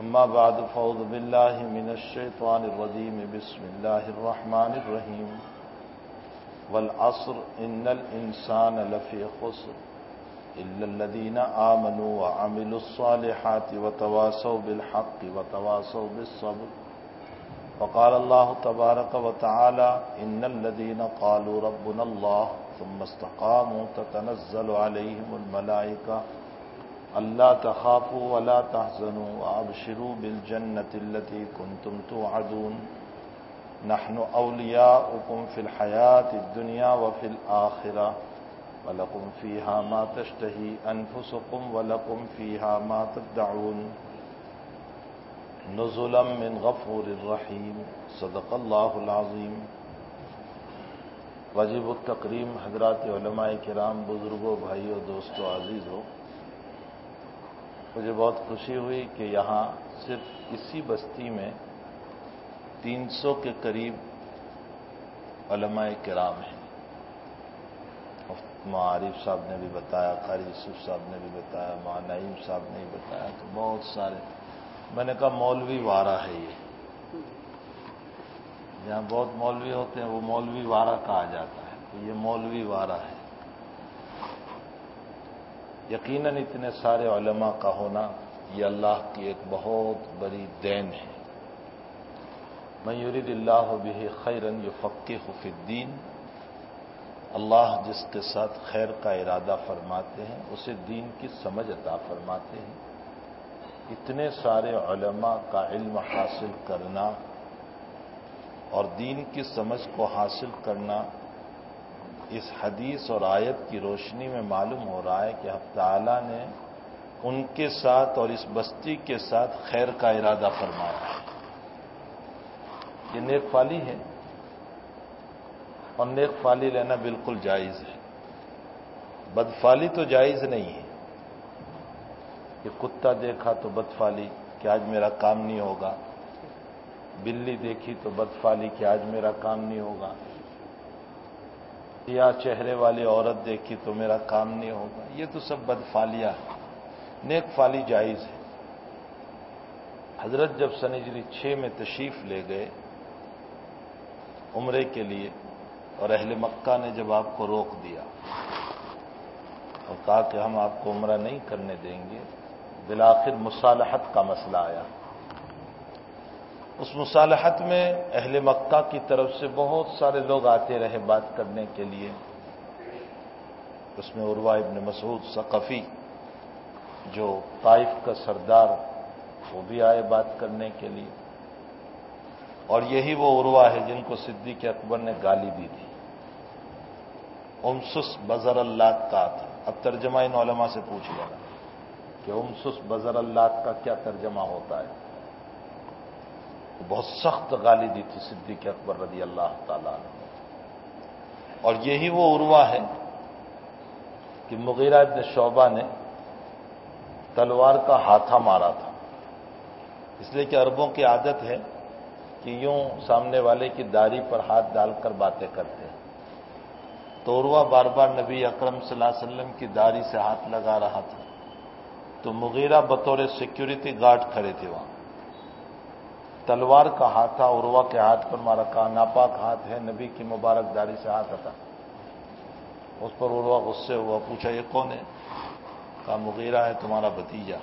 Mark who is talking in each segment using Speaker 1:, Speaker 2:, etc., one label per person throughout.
Speaker 1: أما بعد فوض بالله من الشيطان الرجيم. بسم الله الرحمن الرحيم. والعصر، إن الإنسان لفي خسر. إلا الذين آمنوا وعملوا الصالحات وتواسوا بالحق وتواسوا بالصبر. وقال الله تبارك وتعالى، إن الذين قالوا ربنا الله ثم استقاموا تتنزل عليهم الملائكة ألا تخافوا ولا تحزنوا وأبشروا بالجنة التي كنتم توعدون. نحن أولياؤكم في الحياة الدنيا وفي الآخرة. ولكم فيها ما تشتهي أنفسكم ولكم فيها ما تدعون. نزلا من غفور الرحيم صدق الله العظيم. وجب التقریم حضرات علماء کرام بزرگوں بھائیوں دوستوں عزیز ہو مجھے بہت خوشی ہوئی کہ یہاں صرف اسی بستی میں تین سو کے قریب علماء کرام ہیں۔ معارف صاحب نے بھی بتایا قاری یوسف صاحب نے بھی بتایا، ماں نعیم صاحب نے بھی بتایا، تو بہت سارے۔ میں نے کہا، مولوی وارہ ہے یہ۔ جہاں بہت مولوی ہوتے ہیں، وہ مولوی وارہ کہا جاتا ہے۔ تو یہ مولوی وارہ ہے۔ یقیناً اتنے سارے علماء کا ہونا یہ اللہ کی ایک بہت بڑی دین ہے۔ میورد اللہ بھی خیرن یہ فقی الدین، اللہ جس کے ساتھ خیر کا ارادہ فرماتے ہیں، اسے دین کی سمجھ عطا فرماتے ہیں۔ اتنے سارے علماء کا علم حاصل کرنا اور دین کی سمجھ کو حاصل کرنا اس حدیث اور آیت کی روشنی میں معلوم ہو رہا ہے کہ اب تعالیٰ نے ان کے ساتھ اور اس بستی کے ساتھ خیر کا ارادہ فرمایا ہے۔ یہ نیک فالی ہے اور نیک فالی لینا بالکل جائز ہے۔ بدفالی تو جائز نہیں ہے۔ کہ کتا دیکھا تو بدفالی کہ آج میرا کام نہیں ہوگا۔ بلی دیکھی تو بدفالی کہ آج میرا کام نہیں ہوگا۔ یا چہرے والی عورت دیکھی تو میرا کام نہیں ہوگا۔ یہ تو سب بدفالیاں ہیں نیک فالی جائز ہے۔ حضرت جب سنجری چھ میں تشریف لے گئے عمرے کے لیے اور اہل مکہ نے جب آپ کو روک دیا اور کہا کہ ہم آپ کو عمرہ نہیں کرنے دیں گے، بالآخر مصالحت کا مسئلہ آیا۔ اس مصالحت میں اہل مکہ کی طرف سے بہت سارے لوگ آتے رہے بات کرنے کے لیے۔ اس میں عروا ابن مسعود ثقفی، جو طائف کا سردار، وہ بھی آئے بات کرنے کے لیے۔ اور یہی وہ عروا ہے جن کو صدیق اکبر نے گالی دی تھی۔ امسس بزر اللہ کا تھا۔ اب ترجمہ ان علماء سے پوچھ لینا کہ امسس بزر اللہ کا کیا ترجمہ ہوتا ہے؟ بہت سخت گالی دی تھی صدیق اکبر رضی اللہ تعالیٰ نے۔ اور یہی وہ عروا ہے کہ مغیرہ ابن شعبہ نے تلوار کا ہاتھا مارا تھا۔ اس لیے کہ عربوں کی عادت ہے کہ یوں سامنے والے کی داڑھی پر ہاتھ ڈال کر باتیں کرتے ہیں۔ تو عروا بار بار نبی اکرم صلی اللہ علیہ وسلم کی داڑھی سے ہاتھ لگا رہا تھا۔ تو مغیرہ بطور سیکیورٹی گارڈ کھڑے تھے وہاں۔ تلوار کا ہاتھا عروا کے ہاتھ پر مارا، کہا ناپاک ہاتھ ہے، نبی کی مبارک داڑھی سے ہاتھ آتا اس پر عروا غصے ہوا، پوچھا، یہ کون ہے؟ کہا، مغیرہ ہے، تمہارا بھتیجا۔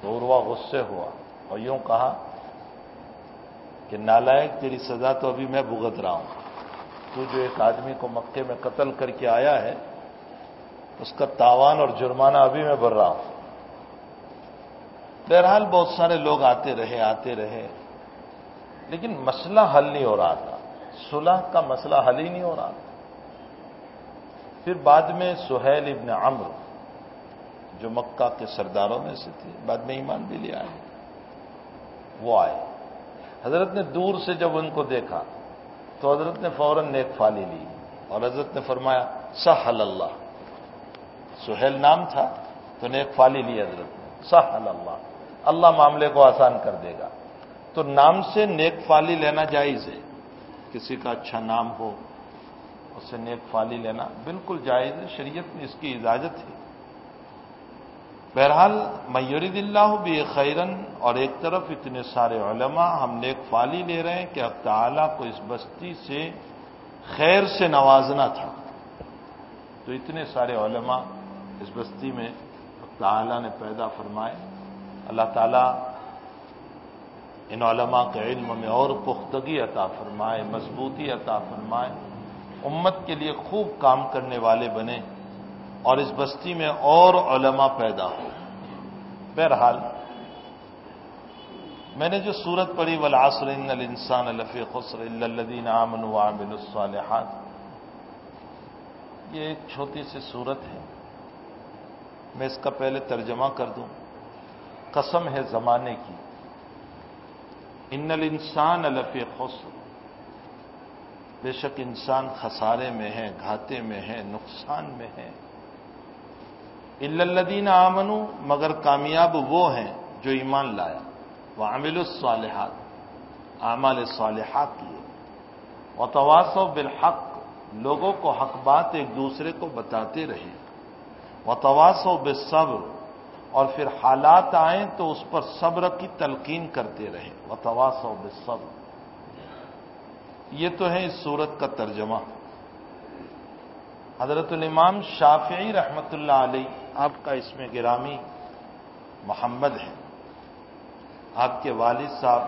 Speaker 1: تو عروا غصے ہوا اور یوں کہا کہ نالائک تیری سزا تو ابھی میں بھگت رہا ہوں۔ تو جو ایک آدمی کو مکے میں قتل کر کے آیا ہے، اس کا تاوان اور جرمانہ ابھی میں بھر رہا ہوں۔ بہرحال بہت سارے لوگ آتے رہے آتے رہے۔ لیکن مسئلہ حل نہیں ہو رہا تھا۔ صلح کا مسئلہ حل ہی نہیں ہو رہا تھا۔ پھر بعد میں سہیل ابن عمر جو مکہ کے سرداروں میں سے تھے، بعد میں ایمان بھی لے آئے۔ وہ آئے۔ حضرت نے دور سے جب ان کو دیکھا، تو حضرت نے فوراً نیک فالی لی۔ اور حضرت نے فرمایا، سہل اللہ۔ سہیل نام تھا، تو نیک فالی لی حضرت نے۔ سہل اللہ۔ اللہ معاملے کو آسان کر دے گا۔ تو نام سے نیک فالی لینا جائز ہے۔ کسی کا اچھا نام ہو، اس سے نیک فالی لینا بالکل جائز ہے، شریعت میں اس کی اجازت ہے۔ بہرحال میورد اللہ بھی خیرن، اور ایک طرف اتنے سارے علماء ہم نیک فالی لے رہے ہیں کہ اب تعالیٰ کو اس بستی سے خیر سے نوازنا تھا۔ تو اتنے سارے علماء اس بستی میں تعالیٰ نے پیدا فرمائے۔ اللہ تعالیٰ ان علماء کے علم میں اور پختگی عطا فرمائے، مضبوطی عطا فرمائے، امت کے لیے خوب کام کرنے والے بنے اور اس بستی میں اور علماء پیدا ہو بہرحال، میں نے جو صورت پڑھی ولاسر الانسان الفی خسر الدین امن وامن الصالحات۔ یہ ایک چھوٹی سی صورت ہے۔ میں اس کا پہلے ترجمہ کر دوں۔ قسم ہے زمانے کی۔ ان الانسان الفی خسر۔ بے شک انسان خسارے میں ہے، گھاتے میں ہے، نقصان میں ہے۔ الدین آمنو مگر کامیاب وہ ہیں جو ایمان لایا۔ وہ عامل الصالحات، اعمال صالحات کیے و تواس و بالحق، لوگوں کو حق بات ایک دوسرے کو بتاتے رہے۔ و تواس و بے اور پھر حالات آئیں تو اس پر صبر کی تلقین کرتے رہے و و بے یہ تو ہے اس صورت کا ترجمہ۔ حضرت الامام شافعی رحمت اللہ علیہ، آپ کا اس میں گرامی محمد ہے آپ کے والد صاحب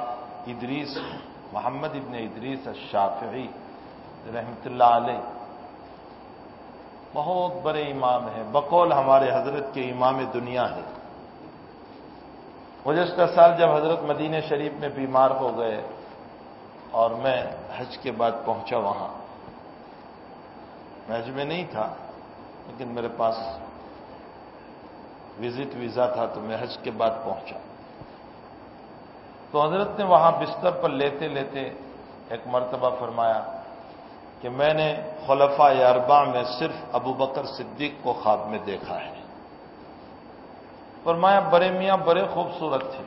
Speaker 1: ادریس، محمد ابن ادریس الشافعی رحمت اللہ علیہ بہت بڑے امام ہیں، بقول ہمارے حضرت کے امام دنیا ہے گزشتہ سال جب حضرت مدینہ شریف میں بیمار ہو گئے اور میں حج کے بعد پہنچا وہاں۔ میں حج میں نہیں تھا، لیکن میرے پاس وزٹ ویزا تھا تو میں حج کے بعد پہنچا۔ تو حضرت نے وہاں بستر پر لیتے لیتے ایک مرتبہ فرمایا کہ میں نے خلفا اربا میں صرف ابو بکر صدیق کو خواب میں دیکھا ہے۔ فرمایا، بڑے میاں بڑے خوبصورت تھے۔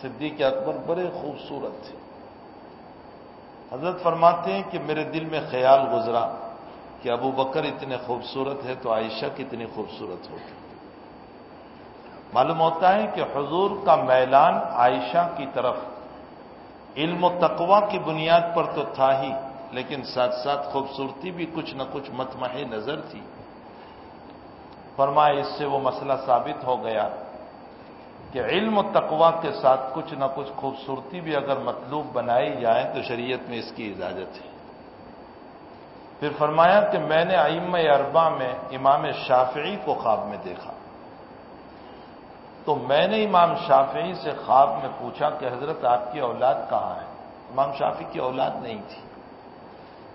Speaker 1: صدیق اکبر بڑے خوبصورت تھے۔ حضرت فرماتے ہیں کہ میرے دل میں خیال گزرا کہ ابو بکر اتنے خوبصورت ہے تو عائشہ کتنی خوبصورت ہوگی معلوم ہوتا ہے کہ حضور کا میلان عائشہ کی طرف علم و تقوا کی بنیاد پر تو تھا ہی۔ لیکن ساتھ ساتھ خوبصورتی بھی کچھ نہ کچھ متمح نظر تھی۔ فرمائے اس سے وہ مسئلہ ثابت ہو گیا کہ علم و تقوا کے ساتھ کچھ نہ کچھ خوبصورتی بھی اگر مطلوب بنائی جائے تو شریعت میں اس کی اجازت ہے۔ پھر فرمایا کہ میں نے ائم اربا میں امام شافعی کو خواب میں دیکھا۔ تو میں نے امام شافعی سے خواب میں پوچھا کہ حضرت آپ کی اولاد کہاں ہے؟ امام شافی کی اولاد نہیں تھی۔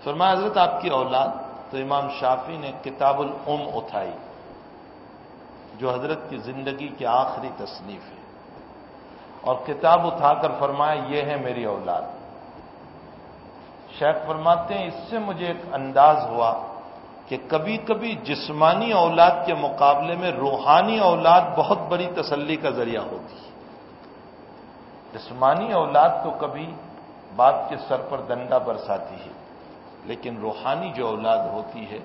Speaker 1: فرمایا، حضرت آپ کی اولاد تو امام شافی نے کتاب العم اٹھائی، جو حضرت کی زندگی کی آخری تصنیف ہے۔ اور کتاب اٹھا کر فرمایا، یہ ہے میری اولاد۔ شیخ فرماتے ہیں، اس سے مجھے ایک انداز ہوا کہ کبھی کبھی جسمانی اولاد کے مقابلے میں روحانی اولاد بہت بڑی تسلی کا ذریعہ ہوتی ہے۔ جسمانی اولاد تو کبھی باپ کے سر پر ڈنڈا برساتی ہے۔ لیکن روحانی جو اولاد ہوتی ہے،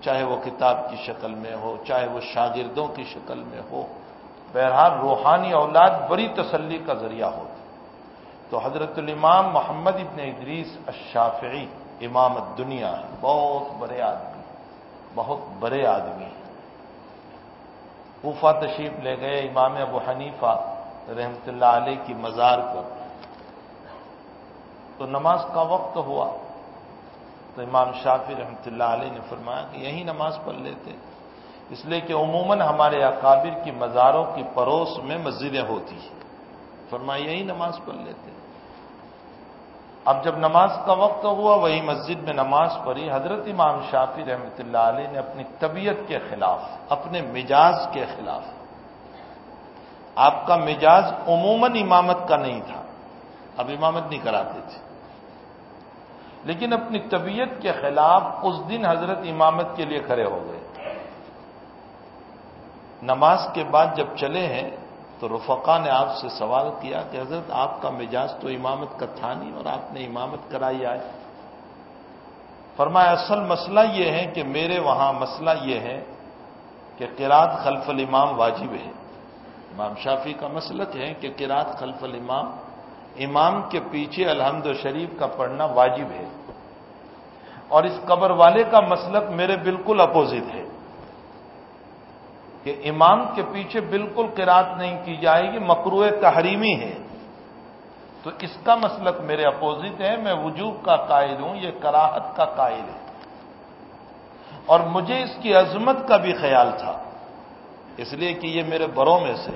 Speaker 1: چاہے وہ کتاب کی شکل میں ہو، چاہے وہ شاگردوں کی شکل میں ہو، بہرحال روحانی اولاد بڑی تسلی کا ذریعہ ہوتی تو حضرت الامام محمد ابن ادریس الشافعی امام دنیا ہے بہت بڑے آدمی بہت بڑے آدمی ہیں۔ کوفہ تشریف لے گئے امام ابو حنیفہ رحمت اللہ علیہ کی مزار پر تو نماز کا وقت ہوا۔ تو امام شافی رحمت اللہ علیہ نے فرمایا کہ یہی نماز پڑھ لیتے۔ اس لیے کہ عموماً ہمارے اکابر کی مزاروں کی پڑوس میں مسجدیں ہوتی ہیں۔ فرمایا یہی نماز پڑھ لیتے۔ اب جب نماز کا وقت ہوا، وہی مسجد میں نماز پڑھی۔ حضرت امام شافی رحمۃ اللہ علیہ نے اپنی طبیعت کے خلاف، اپنے مزاج کے خلاف، آپ کا مزاج عموماً امامت کا نہیں تھا۔ اب امامت نہیں کراتے تھے۔ لیکن اپنی طبیعت کے خلاف اس دن حضرت امامت کے لیے کھڑے ہو گئے۔ نماز کے بعد جب چلے ہیں تو رفقا نے آپ سے سوال کیا کہ حضرت آپ کا مزاج تو امامت کا تھا نہیں اور آپ نے امامت کرائی آئے۔ فرمایا، اصل مسئلہ یہ ہے کہ میرے وہاں مسئلہ یہ ہے کہ قرات خلف الامام واجب ہے۔ امام شافی کا مسلک ہے کہ قرات خلف الامام امام کے پیچھے الحمد شریف کا پڑھنا واجب ہے۔ اور اس قبر والے کا مسلک میرے بالکل اپوزٹ ہے۔ کہ امام کے پیچھے بالکل قرات نہیں کی جائے گی مکرو تحریمی ہے۔ تو اس کا مسلک میرے اپوزٹ ہے، میں وجوب کا قائد ہوں، یہ کراہت کا قائد ہے۔ اور مجھے اس کی عظمت کا بھی خیال تھا۔ اس لیے کہ یہ میرے بروں میں سے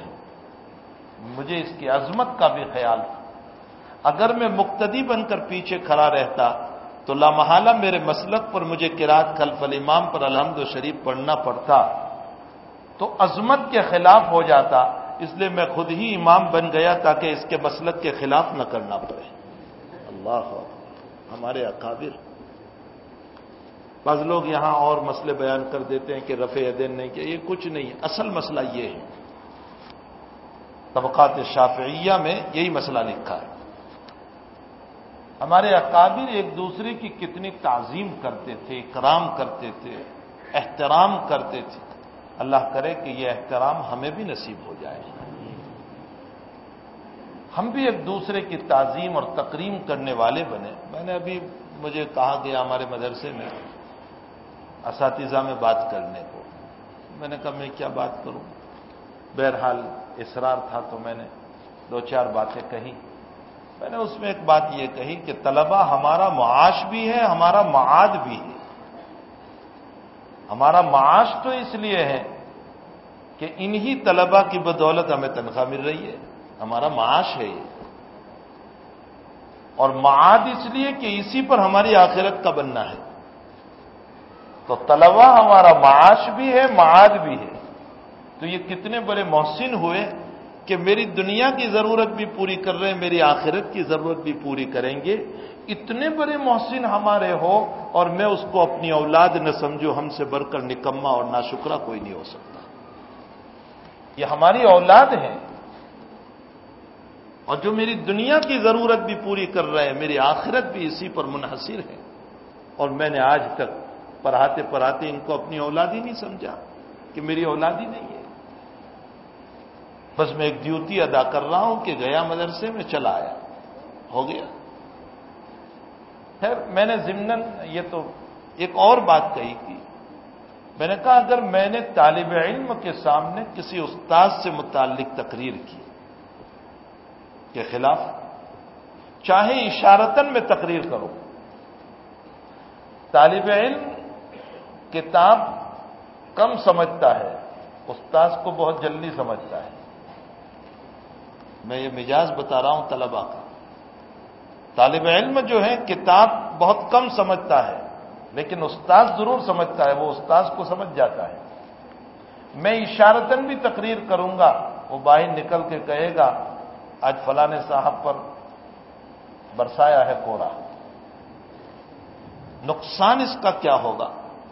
Speaker 1: مجھے اس کی عظمت کا بھی خیال تھا۔ اگر میں مقتدی بن کر پیچھے کھڑا رہتا تو لامحالہ میرے مسلک پر مجھے کراط خلف الامام پر الحمد و شریف پڑھنا پڑتا تو عظمت کے خلاف ہو جاتا اس لیے میں خود ہی امام بن گیا تاکہ اس کے مسلک کے خلاف نہ کرنا پڑے۔ اللہ ہمارے اکابر بعض لوگ یہاں اور مسئلے بیان کر دیتے ہیں کہ رفع دین نہیں کیا، یہ کچھ نہیں، اصل مسئلہ یہ ہے۔ طبقات شافعیہ میں یہی مسئلہ لکھا ہے۔ ہمارے اکابر ایک دوسرے کی کتنی تعظیم کرتے تھے اکرام کرتے تھے، احترام کرتے تھے۔ اللہ کرے کہ یہ احترام ہمیں بھی نصیب ہو جائے۔ ہم بھی ایک دوسرے کی تعظیم اور تقریم کرنے والے بنے۔ میں نے ابھی مجھے کہا گیا ہمارے مدرسے میں اساتذہ میں بات کرنے کو۔ میں نے کہا میں کیا بات کروں؟ بہرحال اصرار تھا تو میں نے دو چار باتیں کہی میں نے اس میں ایک بات یہ کہی کہ طلبہ ہمارا معاش بھی ہے، ہمارا معاد بھی ہے۔ ہمارا معاش تو اس لیے ہے کہ انہی طلبہ کی بدولت ہمیں تنخواہ مل رہی ہے۔ ہمارا معاش ہے یہ۔ اور معاد اس لیے کہ اسی پر ہماری آخرت کا بننا ہے۔ تو طلبہ ہمارا معاش بھی ہے، معاد بھی ہے۔ تو یہ کتنے بڑے محسن ہوئے۔ کہ میری دنیا کی ضرورت بھی پوری کر رہے ہیں، میری آخرت کی ضرورت بھی پوری کریں گے۔ اتنے بڑے محسن ہمارے ہو اور میں اس کو اپنی اولاد نہ سمجھو ہم سے بڑھ کر نکما اور نہ شکرا کوئی نہیں ہو سکتا۔ یہ ہماری اولاد ہے اور جو میری دنیا کی ضرورت بھی پوری کر رہے ہیں، میری آخرت بھی اسی پر منحصر ہے اور میں نے آج تک پڑھاتے پڑھاتے ان کو اپنی اولاد ہی نہیں سمجھا کہ میری اولاد ہی نہیں ہے۔ بس میں ایک ڈیوٹی ادا کر رہا ہوں کہ گیا مدرسے میں چلا آیا۔ ہو گیا۔ خیر، میں نے ضمن یہ تو ایک اور بات کہی تھی۔ میں نے کہا، اگر میں نے طالب علم کے سامنے کسی استاد سے متعلق تقریر کی کے خلاف، چاہے اشارتن میں تقریر کرو طالب علم کتاب کم سمجھتا ہے، استاذ کو بہت جلدی سمجھتا ہے۔ میں یہ مزاج بتا رہا ہوں طلبا کا۔ طالب علم جو ہے کتاب بہت کم سمجھتا ہے، لیکن استاذ ضرور سمجھتا ہے، وہ استاذ کو سمجھ جاتا ہے۔ میں اشارتن بھی تقریر کروں گا، وہ باہر نکل کے کہے گا، آج فلاں صاحب پر برسایا ہے کوڑا۔ نقصان اس کا کیا ہوگا؟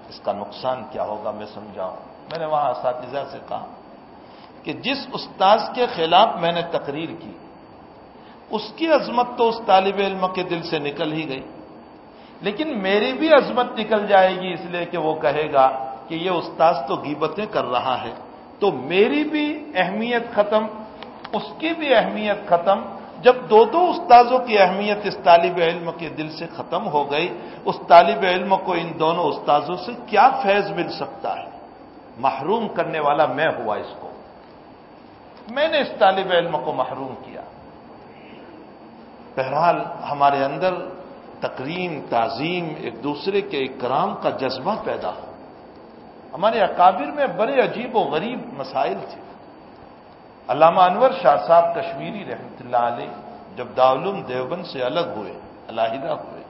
Speaker 1: اس کا نقصان کیا ہوگا؟ میں سمجھاؤں۔ میں نے وہاں اساتذہ سے کہا۔ کہ جس استاذ کے خلاف میں نے تقریر کی، اس کی عظمت تو اس طالب علم کے دل سے نکل ہی گئی۔ لیکن میری بھی عظمت نکل جائے گی اس لیے کہ وہ کہے گا کہ یہ استاذ تو گیبتیں کر رہا ہے۔ تو میری بھی اہمیت ختم، اس کی بھی اہمیت ختم۔ جب دو دو استاذوں کی اہمیت اس طالب علم کے دل سے ختم ہو گئی، اس طالب علم کو ان دونوں استاذوں سے کیا فیض مل سکتا ہے؟ محروم کرنے والا میں ہوا اس کو۔ میں نے اس طالب علم کو محروم کیا۔ بہرحال ہمارے اندر تقریم، تعظیم ایک دوسرے کے اکرام کا جذبہ پیدا ہو۔ ہمارے اکابر میں بڑے عجیب و غریب مسائل تھے۔ علامہ انور شاہ صاحب کشمیری رحمت اللہ علیہ جب داولم دیوبند سے الگ ہوئے علاحدہ ہوئے۔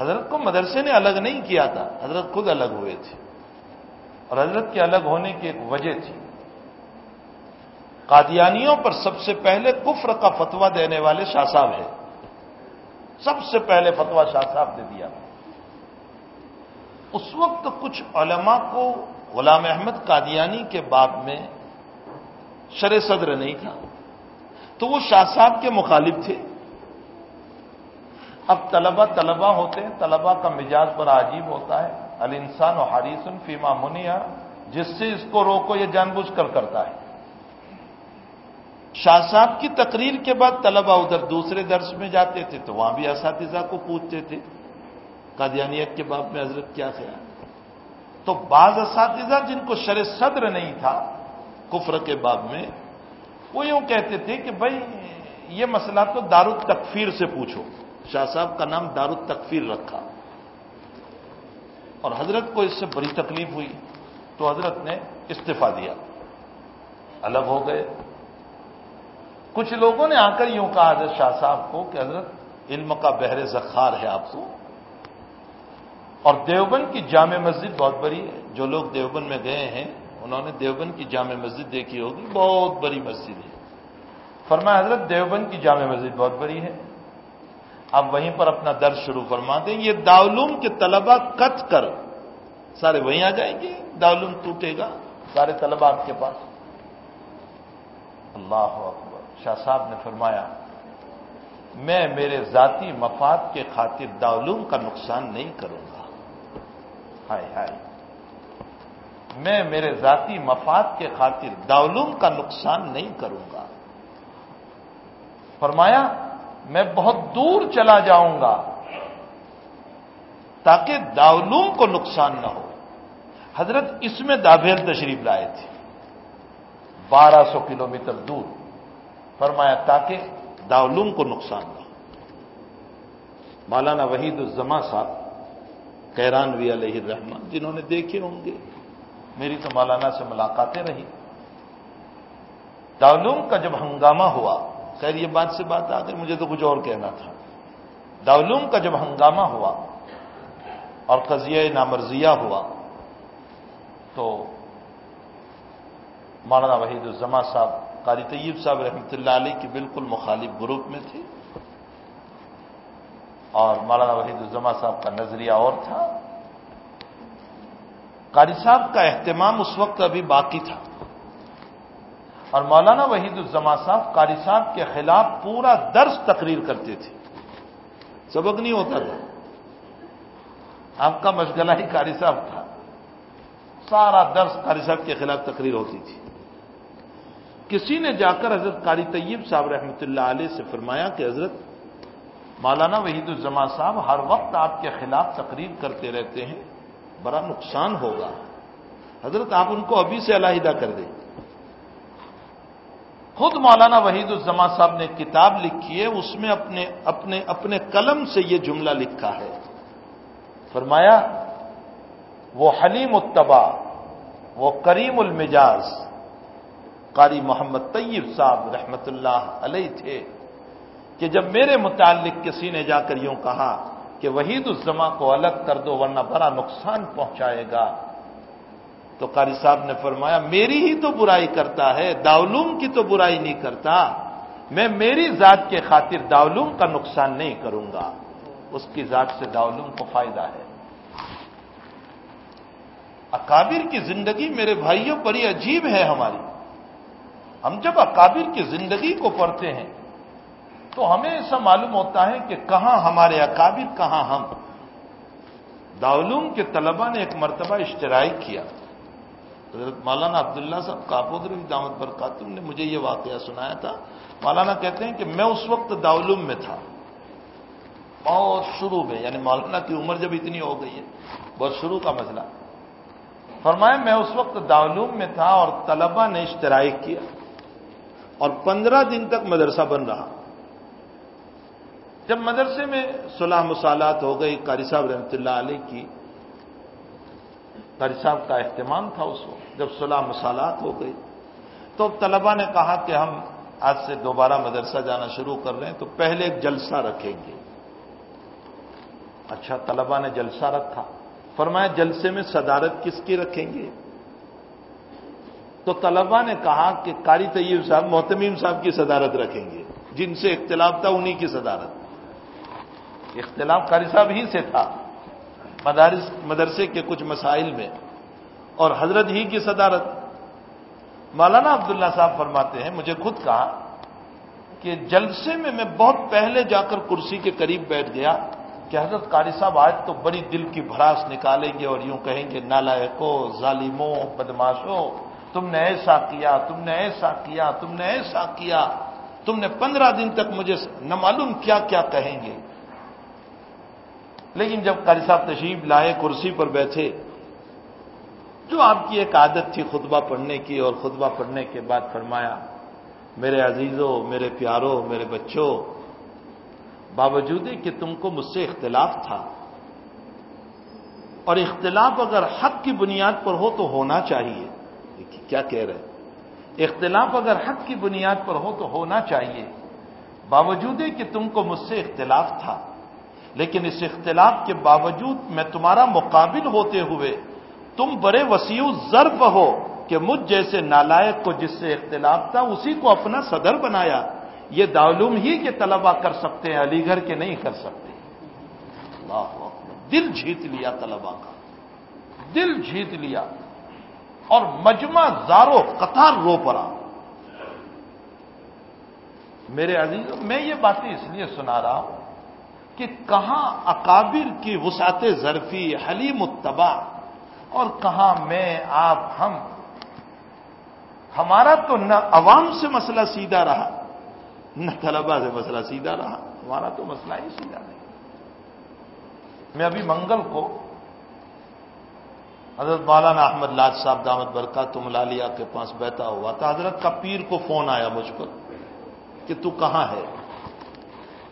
Speaker 1: حضرت کو مدرسے نے الگ نہیں کیا تھا، حضرت خود الگ ہوئے تھے۔ اور حضرت کے الگ ہونے کی ایک وجہ تھی۔ قادیانیوں پر سب سے پہلے کفر کا فتوا دینے والے شاہ صاحب ہیں۔ سب سے پہلے فتوا شاہ صاحب نے دیا۔ اس وقت کچھ علماء کو غلام احمد قادیانی کے بعد میں شر صدر نہیں تھا۔ تو وہ شاہ صاحب کے مخالف تھے۔ اب طلبہ طلبہ ہوتے ہیں، طلبہ کا مزاج بڑا عجیب ہوتا ہے۔ ال انسان و حریسن فیما منیا جس سے اس کو روکو یہ جان بوجھ کر کرتا ہے۔ شاہ صاحب کی تقریر کے بعد طلبہ ادھر دوسرے درس میں جاتے تھے تو وہاں بھی اساتذہ کو پوچھتے تھے، قادیانیت کے باب میں حضرت کیا خیال؟ تو بعض اساتذہ جن کو شر صدر نہیں تھا کفر کے باب میں، وہ یوں کہتے تھے کہ بھائی یہ مسئلہ تو دار التکفیر سے پوچھو۔ شاہ صاحب کا نام دار التکفیر رکھا۔ اور حضرت کو اس سے بڑی تکلیف ہوئی تو حضرت نے استعفی دیا۔ الگ ہو گئے۔ کچھ لوگوں نے آ کر یوں کہا، حضرت شاہ صاحب کو کہ حضرت علم کا بحر زخار ہے آپ کو اور دیوبند کی جامع مسجد بہت بڑی ہے۔ جو لوگ دیوبند میں گئے ہیں، انہوں نے دیوبند کی جامع مسجد دیکھی ہوگی، بہت بڑی مسجد ہے۔ فرمایا، حضرت دیوبند کی جامع مسجد بہت بڑی ہے۔ اب وہیں پر اپنا درد شروع فرما دیں۔ یہ داولوم کے طلبہ کت کر سارے وہیں آ جائیں گے۔ داولوم ٹوٹے گا سارے طلبہ آپ کے پاس۔ اللہ اکبر۔ شاہ صاحب نے فرمایا، میں میرے ذاتی مفاد کے خاطر داولوم کا نقصان نہیں کروں گا۔ ہائے ہائے۔ میں میرے ذاتی مفاد کے خاطر داولوم کا نقصان نہیں کروں گا۔ فرمایا، میں بہت دور چلا جاؤں گا تاکہ داولوم کو نقصان نہ ہو۔ حضرت اس میں دابیر تشریف لائے تھے۔ بارہ سو کلو میٹر دور۔ فرمایا تاکہ داولوم کو نقصان نہ ہو۔ مولانا وحید الزما صاحب کیرانوی علیہ الرحمان جنہوں نے دیکھے ہوں گے، میری تو مولانا سے ملاقاتیں رہی۔ داولوم کا جب ہنگامہ ہوا، خیر یہ بات سے بات آ گئی، مجھے تو کچھ اور کہنا تھا۔ داولوم کا جب ہنگامہ ہوا اور قضیہ نامرضیہ ہوا، تو مولانا وحید الزما صاحب قاری طیب صاحب رحمۃ اللہ علیہ کی بالکل مخالف گروپ میں تھے اور مولانا وحید الزما صاحب کا نظریہ اور تھا۔ قاری صاحب کا اہتمام اس وقت ابھی باقی تھا۔ اور مولانا وحید الزما صاحب قاری صاحب کے خلاف پورا درس تقریر کرتے تھے۔ سبق نہیں ہوتا تھا۔ آپ کا مشغلہ ہی قاری صاحب تھا۔ سارا درس قاری صاحب کے خلاف تقریر ہوتی تھی۔ کسی نے جا کر حضرت قاری طیب صاحب رحمۃ اللہ علیہ سے فرمایا کہ حضرت مولانا وحید الزما صاحب ہر وقت آپ کے خلاف تقریر کرتے رہتے ہیں، بڑا نقصان ہوگا۔ حضرت آپ ان کو ابھی سے علیحدہ کر دیں۔ خود مولانا وحید الزما صاحب نے کتاب لکھی ہے، اس میں اپنے اپنے اپنے قلم سے یہ جملہ لکھا ہے۔ فرمایا، وہ حلیم التبا، وہ کریم المجاز۔ قاری محمد طیب صاحب رحمت اللہ علیہ تھے کہ جب میرے متعلق کسی نے جا کر یوں کہا کہ وحید الزما کو الگ کر دو ورنہ بڑا نقصان پہنچائے گا، تو قاری صاحب نے فرمایا، میری ہی تو برائی کرتا ہے، داولوم کی تو برائی نہیں کرتا، میں میری ذات کے خاطر داولوم کا نقصان نہیں کروں گا۔ اس کی ذات سے داولوم کو فائدہ ہے۔ اکابر کی زندگی میرے بھائیوں بڑی عجیب ہے ہماری۔ ہم جب اکابر کی زندگی کو پڑھتے ہیں، تو ہمیں ایسا معلوم ہوتا ہے کہ کہاں ہمارے اکابر، کہاں ہم۔ داولوم کے طلبہ نے ایک مرتبہ اشتراک کیا۔ حضرت مولانا عبداللہ صاحب کاپودر دامت برکاتم نے مجھے یہ واقعہ سنایا تھا۔ مولانا کہتے ہیں کہ میں اس وقت داولوم میں تھا۔ بہت شروع میں یعنی مولانا کی عمر جب اتنی ہو گئی ہے، بہت شروع کا مسئلہ۔ فرمایا، میں اس وقت داولوم میں تھا اور طلبہ نے اشتراک کیا۔ اور پندرہ دن تک مدرسہ بن رہا۔ جب مدرسے میں صلاح مسالات ہو گئی، قاری صاحب رحمۃ اللہ علیہ کی، قاری صاحب کا اہتمام تھا اس وقت، جب صلاح مسالات ہو گئی۔ تو طلبہ نے کہا کہ ہم آج سے دوبارہ مدرسہ جانا شروع کر رہے ہیں، تو پہلے ایک جلسہ رکھیں گے۔ اچھا طلبا نے جلسہ رکھا۔ فرمایا، جلسے میں صدارت کس کی رکھیں گے؟ تو طلبا نے کہا کہ کاری طیب صاحب، محتمیم صاحب کی صدارت رکھیں گے۔ جن سے اختلاف تھا، انہی کی صدارت۔ اختلاف قاری صاحب ہی سے تھا۔ مدارس، مدرسے کے کچھ مسائل میں۔ اور حضرت ہی کی صدارت۔ مولانا عبداللہ صاحب فرماتے ہیں، مجھے خود کہا کہ جلسے میں میں بہت پہلے جا کر کرسی کے قریب بیٹھ گیا کہ حضرت قاری صاحب آج تو بڑی دل کی بھراس نکالیں گے اور یوں کہیں گے نالائکو ظالموں بدماشو تم نے ایسا کیا، تم نے ایسا کیا، تم نے ایسا کیا۔ تم نے پندرہ دن تک مجھے نہ معلوم کیا کیا کہیں گے۔ لیکن جب قاری صاحب تشریف لائے، کرسی پر بیٹھے، جو آپ کی ایک عادت تھی خطبہ پڑھنے کی اور خطبہ پڑھنے کے بعد فرمایا، میرے عزیزوں میرے پیاروں میرے بچوں باوجود کہ تم کو مجھ سے اختلاف تھا۔ اور اختلاف اگر حق کی بنیاد پر ہو تو ہونا چاہیے۔ کیا کہہ رہے اختلاف اگر حق کی بنیاد پر ہو تو ہونا چاہیے۔ باوجود کہ تم کو مجھ سے اختلاف تھا، لیکن اس اختلاف کے باوجود میں تمہارا مقابل ہوتے ہوئے تم بڑے وسیع ضرب ہو کہ مجھ جیسے نالائق کو جس سے اختلاف تھا اسی کو اپنا صدر بنایا۔ یہ دعلوم ہی کے طلبا کر سکتے ہیں، علی گڑھ کے نہیں کر سکتے۔ اللہ دل جیت لیا طلبا کا۔ دل جیت لیا۔ اور مجمع زارو قطار رو پڑا میرے عزیز میں یہ باتیں اس لیے سنا رہا ہوں کہ کہاں اکابر کی وسعت ظرفی حلیم اتبا اور کہاں میں، آپ، ہم۔ ہمارا تو نہ عوام سے مسئلہ سیدھا رہا، نہ طلبا سے مسئلہ سیدھا رہا، ہمارا تو مسئلہ ہی سیدھا نہیں۔ میں ابھی منگل کو حضرت مولانا احمد لاج صاحب دامت برکا تم لالیہ کے پاس بیٹھا ہوا تھا۔ حضرت کا پیر کو فون آیا مجھ پر کہ تو کہاں ہے؟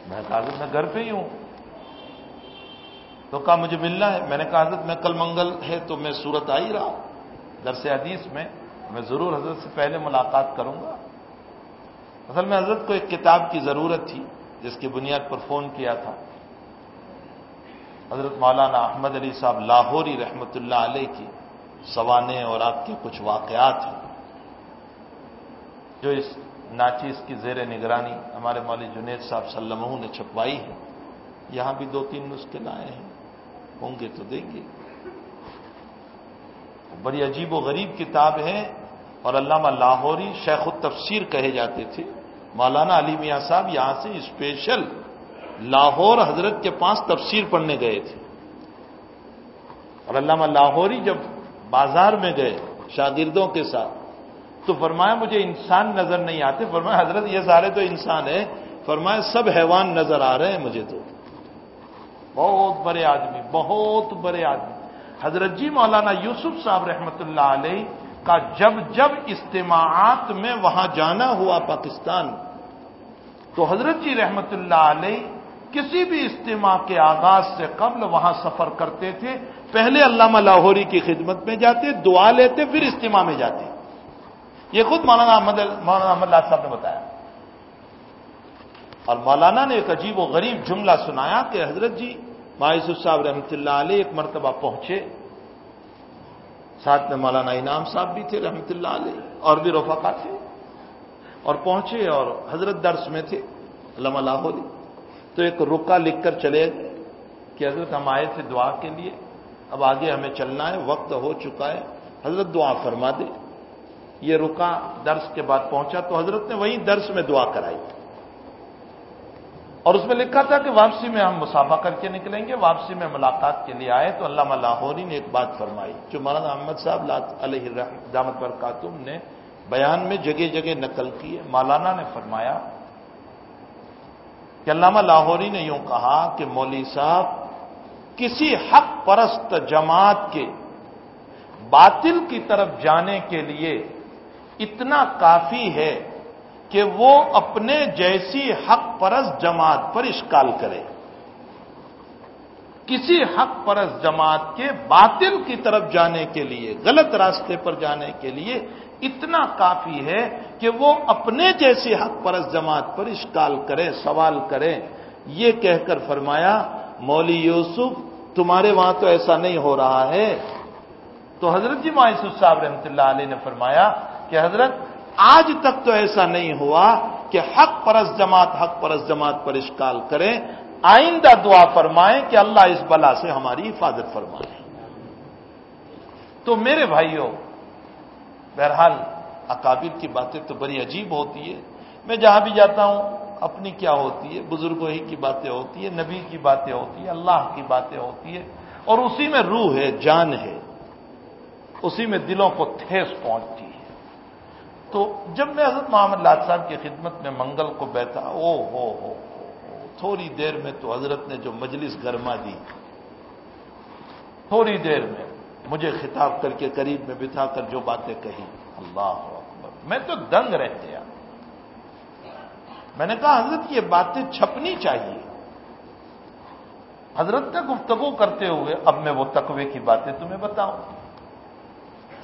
Speaker 1: میں کہا، حضرت میں گھر پہ ہی ہوں۔ تو کہا، مجھے ملنا ہے۔ میں نے کہا، حضرت میں کل منگل ہے تو میں صورت آ ہی رہا۔ درس حدیث میں میں ضرور حضرت سے پہلے ملاقات کروں گا۔ اصل میں حضرت کو ایک کتاب کی ضرورت تھی، جس کی بنیاد پر فون کیا تھا۔ حضرت مولانا احمد علی صاحب لاہوری رحمت اللہ علیہ کی سوانے اور آپ کے کچھ واقعات ہیں۔ جو اس ناچیز کی زیر نگرانی ہمارے مولوی جنید صاحب سلمہ نے چھپوائی ہے، یہاں بھی دو تین نسخے لائے ہیں۔ ہوں گے تو دیں گے۔ بڑی عجیب و غریب کتاب ہے اور علامہ لاہوری شیخ التفسیر کہے جاتے تھے۔ مولانا علی میاں صاحب یہاں سے اسپیشل لاہور حضرت کے پاس تفسیر پڑھنے گئے تھے۔ اور علامہ لاہوری جب بازار میں گئے شاگردوں کے ساتھ، تو فرمایا مجھے انسان نظر نہیں آتے۔ فرمایا حضرت یہ سارے تو انسان ہیں۔ فرمایا سب حیوان نظر آ رہے ہیں مجھے تو۔ بہت بڑے آدمی، بہت بڑے آدمی۔ حضرت جی مولانا یوسف صاحب رحمت اللہ علیہ کا جب جب اجتماعات میں وہاں جانا ہوا پاکستان، تو حضرت جی رحمت اللہ علیہ کسی بھی اجتماع کے آغاز سے قبل وہاں سفر کرتے تھے، پہلے علامہ لاہوری کی خدمت میں جاتے، دعا لیتے، پھر اجتماع میں جاتے۔ یہ خود مولانا احمد مولانا احمد اللہ صاحب نے بتایا۔ اور مولانا نے ایک عجیب و غریب جملہ سنایا کہ حضرت جی مایوس صاحب رحمۃ اللہ علیہ ایک مرتبہ پہنچے۔ ساتھ میں مولانا انعام صاحب بھی تھے رحمۃ اللہ علیہ، اور بھی رفقا تھے۔ اور پہنچے اور حضرت درس میں تھے، علامہ لاہوری۔ تو ایک رکا لکھ کر چلے گئے کہ حضرت ہم آئے تھے دعا کے لیے، اب آگے ہمیں چلنا ہے، وقت ہو چکا ہے، حضرت دعا فرما دے۔ یہ رکا درس کے بعد پہنچا تو حضرت نے وہیں درس میں دعا کرائی۔ اور اس میں لکھا تھا کہ واپسی میں ہم مسافہ کر کے نکلیں گے، واپسی میں ملاقات کے لیے آئے تو علامہ لاہوری نے ایک بات فرمائی، جو مولانا احمد صاحب علیہ دامت پر نے بیان میں جگہ جگہ نقل کی ہے۔ مولانا نے فرمایا کہ علامہ لاہوری نے یوں کہا کہ مولوی صاحب، کسی حق پرست جماعت کے باطل کی طرف جانے کے لیے اتنا کافی ہے کہ وہ اپنے جیسی حق پرست جماعت پر اشکال کرے۔ کسی حق پرست جماعت کے باطل کی طرف جانے کے لیے، غلط راستے پر جانے کے لیے اتنا کافی ہے کہ وہ اپنے جیسے حق پرست جماعت پر اشکال کرے سوال کرے یہ کہہ کر فرمایا، مولی یوسف، تمہارے وہاں تو ایسا نہیں ہو رہا ہے۔ تو حضرت جی مایوسف صاحب رحمۃ اللہ علیہ نے فرمایا کہ حضرت، آج تک تو ایسا نہیں ہوا کہ حق پرس جماعت، حق پرس جماعت پر اشکال کریں۔ آئندہ دعا فرمائیں کہ اللہ اس بلا سے ہماری حفاظت فرمائے۔ تو میرے بھائیوں بہرحال اکابر کی باتیں تو بڑی عجیب ہوتی ہے میں جہاں بھی جاتا ہوں، اپنی کیا ہوتی ہے؟ بزرگوں ہی کی باتیں ہوتی ہے نبی کی باتیں ہوتی ہے اللہ کی باتیں ہوتی ہے اور اسی میں روح ہے، جان ہے۔ اسی میں دلوں کو ٹھیس پہنچتی ہے۔ تو جب میں حضرت محمد لال صاحب کی خدمت میں منگل کو بیٹھا، او ہو ہو، تھوڑی دیر میں تو حضرت نے جو مجلس گرما دی، تھوڑی دیر میں مجھے خطاب کر کے قریب میں بٹھا کر جو باتیں کہی اللہ اکبر۔ میں تو دنگ رہ گیا میں نے کہا، حضرت، یہ باتیں چھپنی چاہیے۔ حضرت نے گفتگو کرتے ہوئے اب میں وہ تقوی کی باتیں تمہیں بتاؤں۔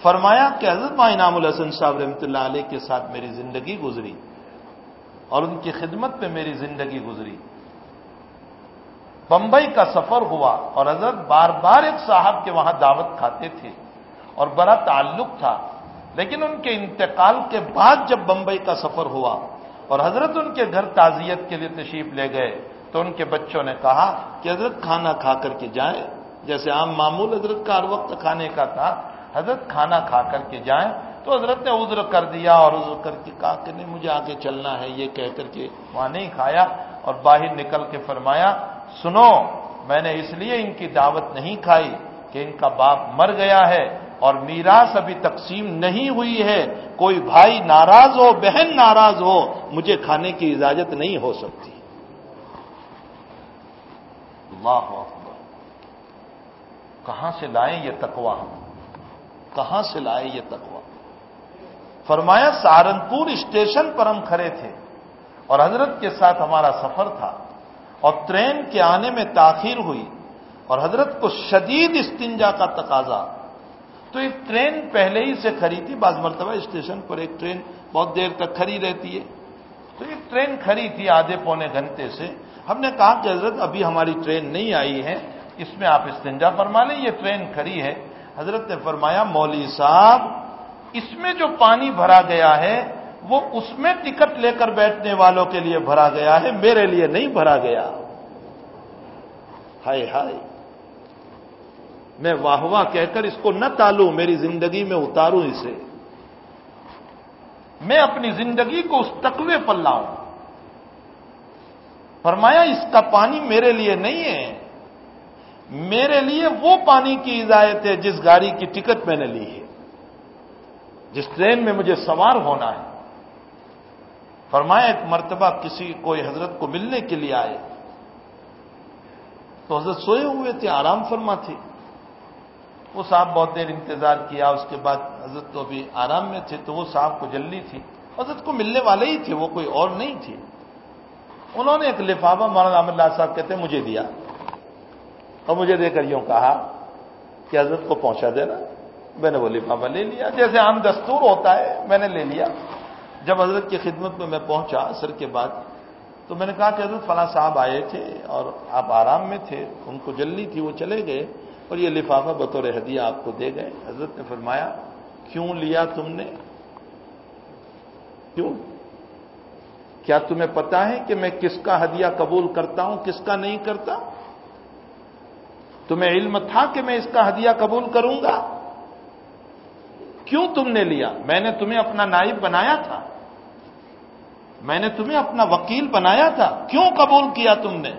Speaker 1: فرمایا کہ حضرت انعام الحسن صاحب رحمۃ اللہ علیہ کے ساتھ میری زندگی گزری اور ان کی خدمت میں میری زندگی گزری۔ بمبئی کا سفر ہوا اور حضرت بار بار ایک صاحب کے وہاں دعوت کھاتے تھے اور بڑا تعلق تھا۔ لیکن ان کے انتقال کے بعد جب بمبئی کا سفر ہوا اور حضرت ان کے گھر تعزیت کے لیے تشریف لے گئے تو ان کے بچوں نے کہا کہ حضرت کھانا کھا کر کے جائیں۔ جیسے عام معمول حضرت کا ہر وقت کھانے کا تھا، حضرت کھانا کھا کر کے جائیں تو حضرت نے عذر کر دیا اور عذر کر کے کہا کہ نہیں، مجھے آگے چلنا ہے، یہ کہہ کر کے وہاں نہیں کھایا اور باہر نکل کے فرمایا سنو، میں نے اس لیے ان کی دعوت نہیں کھائی کہ ان کا باپ مر گیا ہے اور میراث ابھی تقسیم نہیں ہوئی ہے۔ کوئی بھائی ناراض ہو، بہن ناراض ہو، مجھے کھانے کی اجازت نہیں ہو سکتی۔ اللہ اکبر۔ کہاں سے لائیں یہ تکوا کہاں سے لائے یہ تکوا فرمایا، سہارنپور اسٹیشن پر ہم کھڑے تھے اور حضرت کے ساتھ ہمارا سفر تھا۔ اور ٹرین کے آنے میں تاخیر ہوئی اور حضرت کو شدید استنجا کا تقاضا۔ تو ایک ٹرین پہلے ہی سے کھڑی تھی، بعض مرتبہ اسٹیشن پر ایک ٹرین بہت دیر تک کھڑی رہتی ہے۔ تو ایک ٹرین کھڑی تھی آدھے پونے گھنٹے سے۔ ہم نے کہا کہ حضرت ابھی ہماری ٹرین نہیں آئی ہے، اس میں آپ استنجا فرما لیں، یہ ٹرین کھڑی ہے۔ حضرت نے فرمایا، مولوی صاحب، اس میں جو پانی بھرا گیا ہے وہ اس میں ٹکٹ لے کر بیٹھنے والوں کے لیے بھرا گیا ہے، میرے لیے نہیں بھرا گیا۔ ہائے ہائے۔ میں واہ واہ کہہ کر اس کو نہ ٹالوں، میری زندگی میں اتاروں اسے۔ میں اپنی زندگی کو اس تقوی پر لاؤں۔ فرمایا، اس کا پانی میرے لیے نہیں ہے۔ میرے لیے وہ پانی کی ہدایت ہے جس گاڑی کی ٹکٹ میں نے لی ہے۔ جس ٹرین میں مجھے سوار ہونا ہے۔ فرمایا ایک مرتبہ کسی کوئی حضرت کو ملنے کے لیے آئے۔ تو حضرت سوئے ہوئے تھے، آرام فرما تھے۔ وہ صاحب بہت دیر انتظار کیا، اس کے بعد حضرت تو ابھی آرام میں تھے، تو وہ صاحب کو جلدی تھی۔ حضرت کو ملنے والے ہی تھے، وہ کوئی اور نہیں تھے۔ انہوں نے ایک لفافہ مولانا احمد اللہ صاحب کہتے مجھے دیا۔ اور مجھے دے کر یوں کہا کہ حضرت کو پہنچا دینا۔ میں نے وہ لفافہ لے لیا۔ جیسے عام دستور ہوتا ہے، میں نے لے لیا۔ جب حضرت کی خدمت میں میں پہنچا اثر کے بعد، تو میں نے کہا کہ حضرت فلاں صاحب آئے تھے اور آپ آرام میں تھے، ان کو جلدی تھی، وہ چلے گئے اور یہ لفافہ بطور ہدیہ آپ کو دے گئے۔ حضرت نے فرمایا، کیوں لیا تم نے؟ کیوں؟ کیا تمہیں پتا ہے کہ میں کس کا ہدیہ قبول کرتا ہوں، کس کا نہیں کرتا؟ تمہیں علم تھا کہ میں اس کا ہدیہ قبول کروں گا؟ کیوں تم نے لیا؟ میں نے تمہیں اپنا نائب بنایا تھا۔ میں نے تمہیں اپنا وکیل بنایا تھا۔ کیوں قبول کیا تم نے؟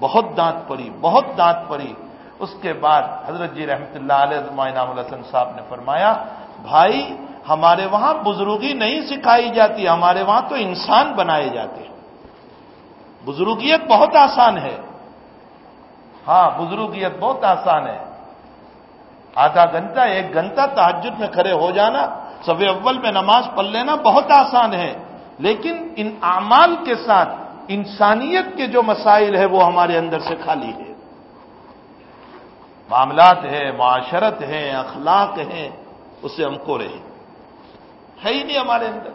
Speaker 1: بہت دانت پڑی، بہت دانت پڑی۔ اس کے بعد حضرت جی رحمت اللہ علیہ انعام الحسن صاحب نے فرمایا، بھائی، ہمارے وہاں بزرگی نہیں سکھائی جاتی، ہمارے وہاں تو انسان بنائے جاتے ہیں۔ بزرگیت بہت آسان ہے۔ ہاں بزرگیت بہت آسان ہے۔ آدھا گھنٹہ، ایک گھنٹہ تحجد میں کھڑے ہو جانا سب اول میں نماز پڑھ لینا بہت آسان ہے۔ لیکن ان اعمال کے ساتھ انسانیت کے جو مسائل ہے وہ ہمارے اندر سے خالی ہے معاملات ہے معاشرت ہے اخلاق ہیں، اسے ہم کو رہے ہے ہی نہیں ہمارے اندر۔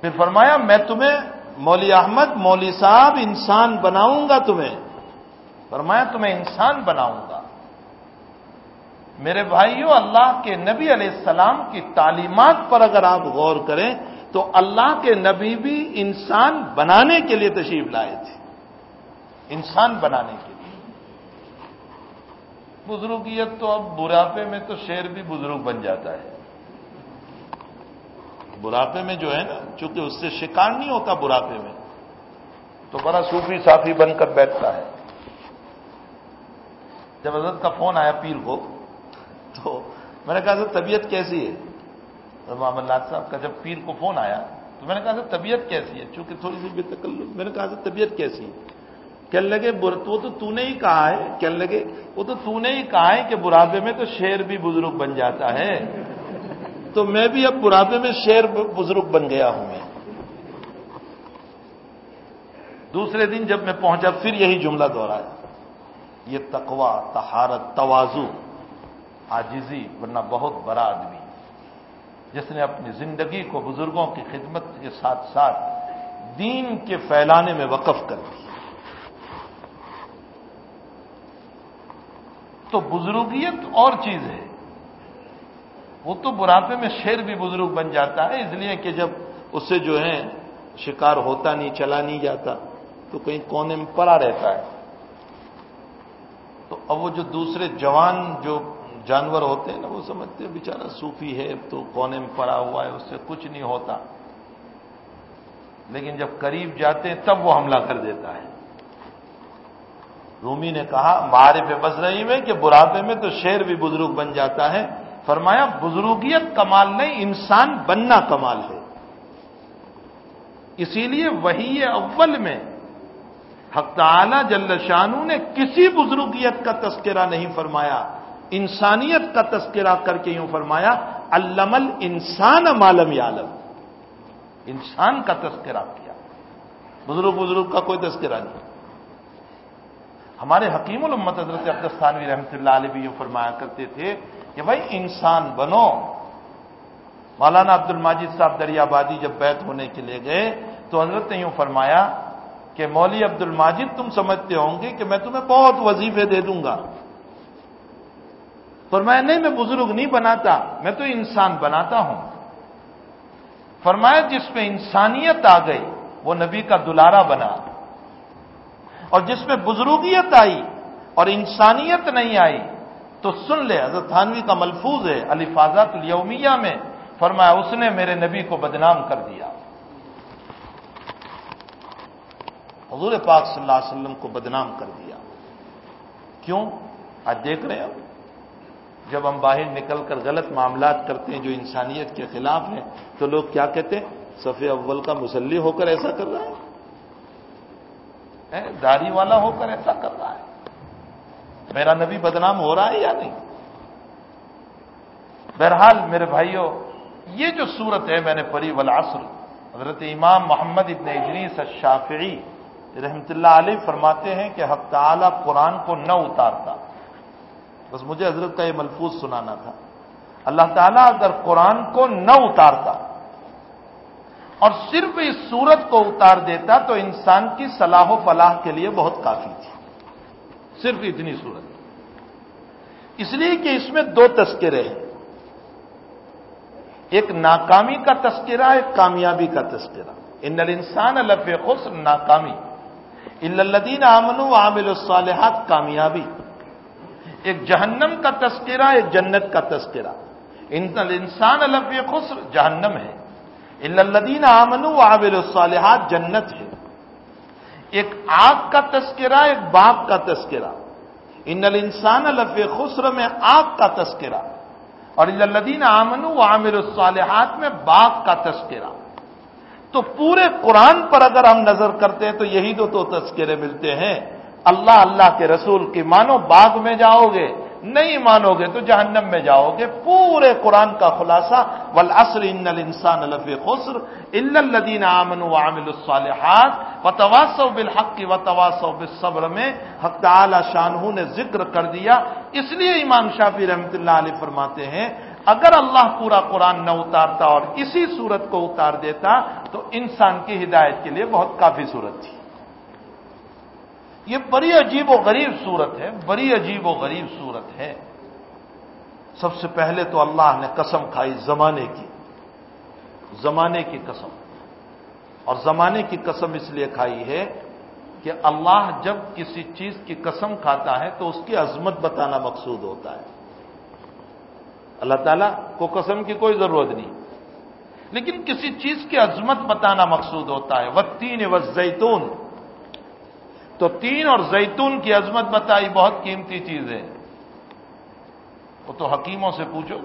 Speaker 1: پھر فرمایا، میں تمہیں مولی احمد، مولی صاحب انسان بناؤں گا تمہیں۔ فرمایا، تمہیں انسان بناؤں گا۔ میرے بھائیوں اللہ کے نبی علیہ السلام کی تعلیمات پر اگر آپ غور کریں، تو اللہ کے نبی بھی انسان بنانے کے لیے تشریف لائے تھے۔ انسان بنانے کے لیے۔ بزرگیت تو اب بڑھاپے میں تو شیر بھی بزرگ بن جاتا ہے۔ بڑھاپے میں جو ہے نا، چونکہ اس سے شکار نہیں ہوتا بڑھاپے میں، تو بڑا صوفی صافی بن کر بیٹھتا ہے۔ جب حضرت کا فون آیا، پیر کو تو میں نے کہا، سر، طبیعت کیسی ہے؟ محمد اللہ صاحب کا جب پیر کو فون آیا تو میں نے کہا، سر، طبیعت کیسی ہے؟ چونکہ تھوڑی سی بے تکل میں نے کہا، سر، طبیعت کیسی ہے؟ کہنے لگے وہ تو تو نے ہی کہا ہے؟ کہنے لگے، وہ تو تو نے ہی کہا ہے کہ برابے میں تو شیر بھی بزرگ بن جاتا ہے. تو میں بھی اب برابے میں شیر بزرگ بن گیا ہوں میں۔ دوسرے دن جب میں پہنچا، پھر یہی جملہ دوہرایا یہ تقوا تہارت توازو آجزی ورنہ بہت بڑا آدمی۔ جس نے اپنی زندگی کو بزرگوں کی خدمت کے ساتھ ساتھ دین کے پھیلانے میں وقف کر دی۔ تو بزرگیت اور چیز ہے۔ وہ تو بڑھاپے میں شیر بھی بزرگ بن جاتا ہے، اس لیے کہ جب اس سے جو ہے شکار ہوتا نہیں، چلا نہیں جاتا، تو کہیں کونے میں پڑا رہتا ہے۔ تو اب وہ جو دوسرے جوان جو جانور ہوتے ہیں نا، وہ سمجھتے ہیں، بیچارہ صوفی ہے تو کونے میں پڑا ہوا ہے، اس سے کچھ نہیں ہوتا۔ لیکن جب قریب جاتے ہیں، تب وہ حملہ کر دیتا ہے۔ رومی نے کہا، معارف بس رہی میں کہ بڑھاپے میں تو شیر بھی بزرگ بن جاتا ہے۔ فرمایا، بزرگیت کمال نہیں، انسان بننا کمال ہے۔ اسی لیے وہی اول میں حق تعالی جل شانو نے کسی بزرگیت کا تذکرہ نہیں فرمایا۔ انسانیت کا تذکرہ کر کے یوں فرمایا، علم انسان مالم یالم انسان کا تذکرہ کیا۔ بزرگ بزرگ کا کوئی تذکرہ نہیں۔ ہمارے حکیم الامت حضرت عبدالستانوی رحمۃ اللہ علیہ بھی یوں فرمایا کرتے تھے کہ بھائی انسان بنو۔ مولانا عبد الماجد صاحب دریا بادی جب بیت ہونے کے لیے گئے تو حضرت نے یوں فرمایا کہ مولوی عبد الماجد تم سمجھتے ہوں گے کہ میں تمہیں بہت وظیفے دے دوں گا۔ فرمایا، نہیں، میں بزرگ نہیں بناتا، میں تو انسان بناتا ہوں. فرمایا، جس میں انسانیت آ گئی، وہ نبی کا دلارا بنا اور جس میں بزرگیت آئی اور انسانیت نہیں آئی، تو سن لے، حضرت تھانوی کا ملفوظ ہے علی فاضات الیومیہ میں فرمایا، اس نے میرے نبی کو بدنام کر دیا. حضور پاک صلی اللہ علیہ وسلم کو بدنام کر دیا۔ کیوں؟ آج دیکھ رہے ہیں جب ہم باہر نکل کر غلط معاملات کرتے ہیں جو انسانیت کے خلاف ہیں، تو لوگ کیا کہتے ہیں؟ صفح اول کا مسلی ہو کر ایسا کر رہا ہے۔ داری والا ہو کر ایسا کر رہا ہے۔ میرا نبی بدنام ہو رہا ہے یا نہیں؟ بہرحال میرے بھائیوں یہ جو صورت ہے، میں نے پری ولاسر حضرت امام محمد ابن اجریس الشافعی رحمت اللہ علیہ فرماتے ہیں کہ حق تعالی قرآن کو نہ اتارتا۔ بس مجھے حضرت کا یہ ملفوظ سنانا تھا۔ اللہ تعالیٰ اگر قرآن کو نہ اتارتا اور صرف اس صورت کو اتار دیتا تو انسان کی صلاح و فلاح کے لیے بہت کافی تھی۔ صرف اتنی صورت۔ اس لیے کہ اس میں دو تذکرے ہیں۔ ایک ناکامی کا تذکرہ، ایک کامیابی کا تذکرہ۔ ان انسان الف خسر، ناکامی۔ الدین امن و عامل الصالحات، کامیابی۔ ایک جہنم کا تذکرہ، ایک جنت کا تذکرہ۔ ان انسان الف خسر جہنم ہے۔ الدین آمن و عابل الصالحات، جنت ہے۔ ایک آگ کا تذکرہ، ایک باغ کا تذکرہ۔ ان الانسان الف خسر میں آگ کا تذکرہ۔ اور الدین آمن و عامر الصالحات میں باغ کا تذکرہ۔ تو پورے قرآن پر اگر ہم نظر کرتے ہیں تو یہی دو تو تذکرے ملتے ہیں۔ اللہ اللہ کے رسول کی مانو، باغ میں جاؤ گے نہیں مانو گے تو جہنم میں جاؤ گے پورے قرآن کا خلاصہ ولاسر ان السان الف خسر الدین امن و عامل الصالحات و تواسو بالحق و تواسو بالصبر میں حق تعالی شاہ نے ذکر کر دیا۔ اس لیے امام شافی رحمۃ اللہ علیہ فرماتے ہیں، اگر اللہ پورا قرآن نہ اتارتا اور اسی صورت کو اتار دیتا، تو انسان کی ہدایت کے لیے بہت کافی صورت تھی۔ یہ بڑی عجیب و غریب صورت ہے، بڑی عجیب و غریب صورت ہے۔ سب سے پہلے تو اللہ نے قسم کھائی زمانے کی۔ زمانے کی قسم۔ اور زمانے کی قسم اس لیے کھائی ہے کہ اللہ جب کسی چیز کی قسم کھاتا ہے تو اس کی عظمت بتانا مقصود ہوتا ہے۔ اللہ تعالیٰ کو قسم کی کوئی ضرورت نہیں۔ لیکن کسی چیز کی عظمت بتانا مقصود ہوتا ہے۔ وہ تین و زیتون تو تین اور زیتون کی عظمت بتائی بہت قیمتی چیز ہے۔ وہ تو حکیموں سے پوچھو۔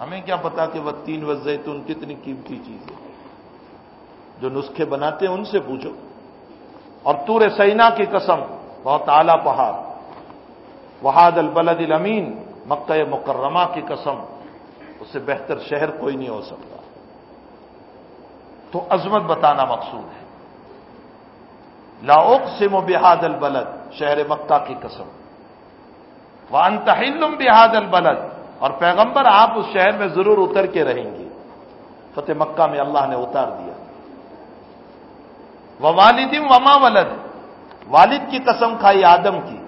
Speaker 1: ہمیں کیا پتا کہ وہ تین و زیتون کتنی قیمتی چیز ہے؟ جو نسخے بناتے ہیں ان سے پوچھو۔ اور تور سینا کی قسم، بہت اعلی پہاڑ۔ وحاد البلد الامین، مکہ مکرمہ کی قسم۔ اس سے بہتر شہر کوئی نہیں ہو سکتا۔ تو عظمت بتانا مقصود ہے۔ لاؤک سم و البلد، شہر مکہ کی قسم۔ وہ انتہلم بحاد البلد۔ اور پیغمبر آپ اس شہر میں ضرور اتر کے رہیں گے۔ فتح مکہ میں اللہ نے اتار دیا۔ وہ والدم وما ولد۔ والد کی قسم کھائی آدم کی۔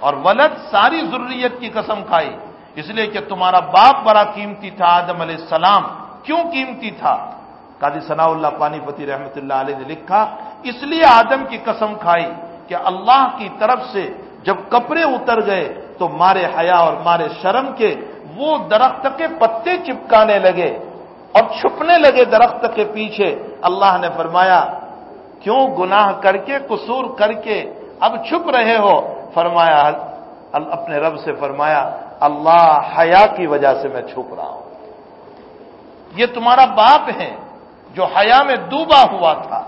Speaker 1: اور ولد ساری ضروریت کی قسم کھائی۔ اس لیے کہ تمہارا باپ بڑا قیمتی تھا آدم علیہ السلام۔ کیوں قیمتی تھا؟ قاضی ثناء اللہ پانی پتی رحمت اللہ علیہ نے لکھا اس لیے آدم کی قسم کھائی کہ اللہ کی طرف سے جب کپڑے اتر گئے تو مارے حیا اور مارے شرم کے وہ درخت کے پتے چپکانے لگے اور چھپنے لگے درخت کے پیچھے۔ اللہ نے فرمایا، کیوں گناہ کر کے، قصور کر کے اب چھپ رہے ہو؟ فرمایا اپنے رب سے فرمایا، اللہ حیا کی وجہ سے میں چھپ رہا ہوں۔ یہ تمہارا باپ ہے جو حیا میں ڈوبا ہوا تھا۔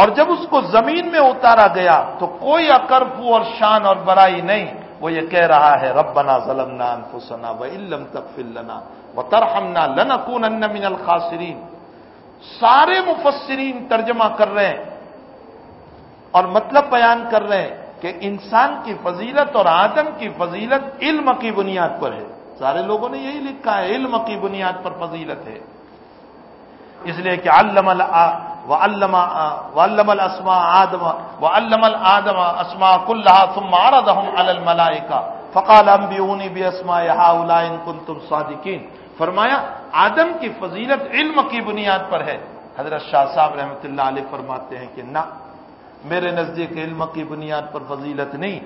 Speaker 1: اور جب اس کو زمین میں اتارا گیا تو کوئی اکرفو اور شان اور برائی نہیں۔ وہ یہ کہہ رہا ہے رب بنا ظلم انفسنا و علم تکفلنا و ترحمنا لنکون من الخاسرین۔ سارے مفسرین ترجمہ کر رہے ہیں اور مطلب بیان کر رہے ہیں کہ انسان کی فضیلت اور آدم کی فضیلت علم کی بنیاد پر ہے۔ سارے لوگوں نے یہی لکھا ہے، علم کی بنیاد پر فضیلت ہے۔ اس لیے کہ علم و علما و علم السما آدم و علم العدم اسما کلّہ ثم عرضهم على الملائکہ فقال انبیونی بی اسما هؤلاء ان کنتم صادقین۔ فرمایا، آدم کی فضیلت علم کی بنیاد پر ہے۔ حضرت شاہ صاحب رحمۃ اللہ علیہ فرماتے ہیں کہ نہ، میرے نزدیک علم کی بنیاد پر فضیلت نہیں،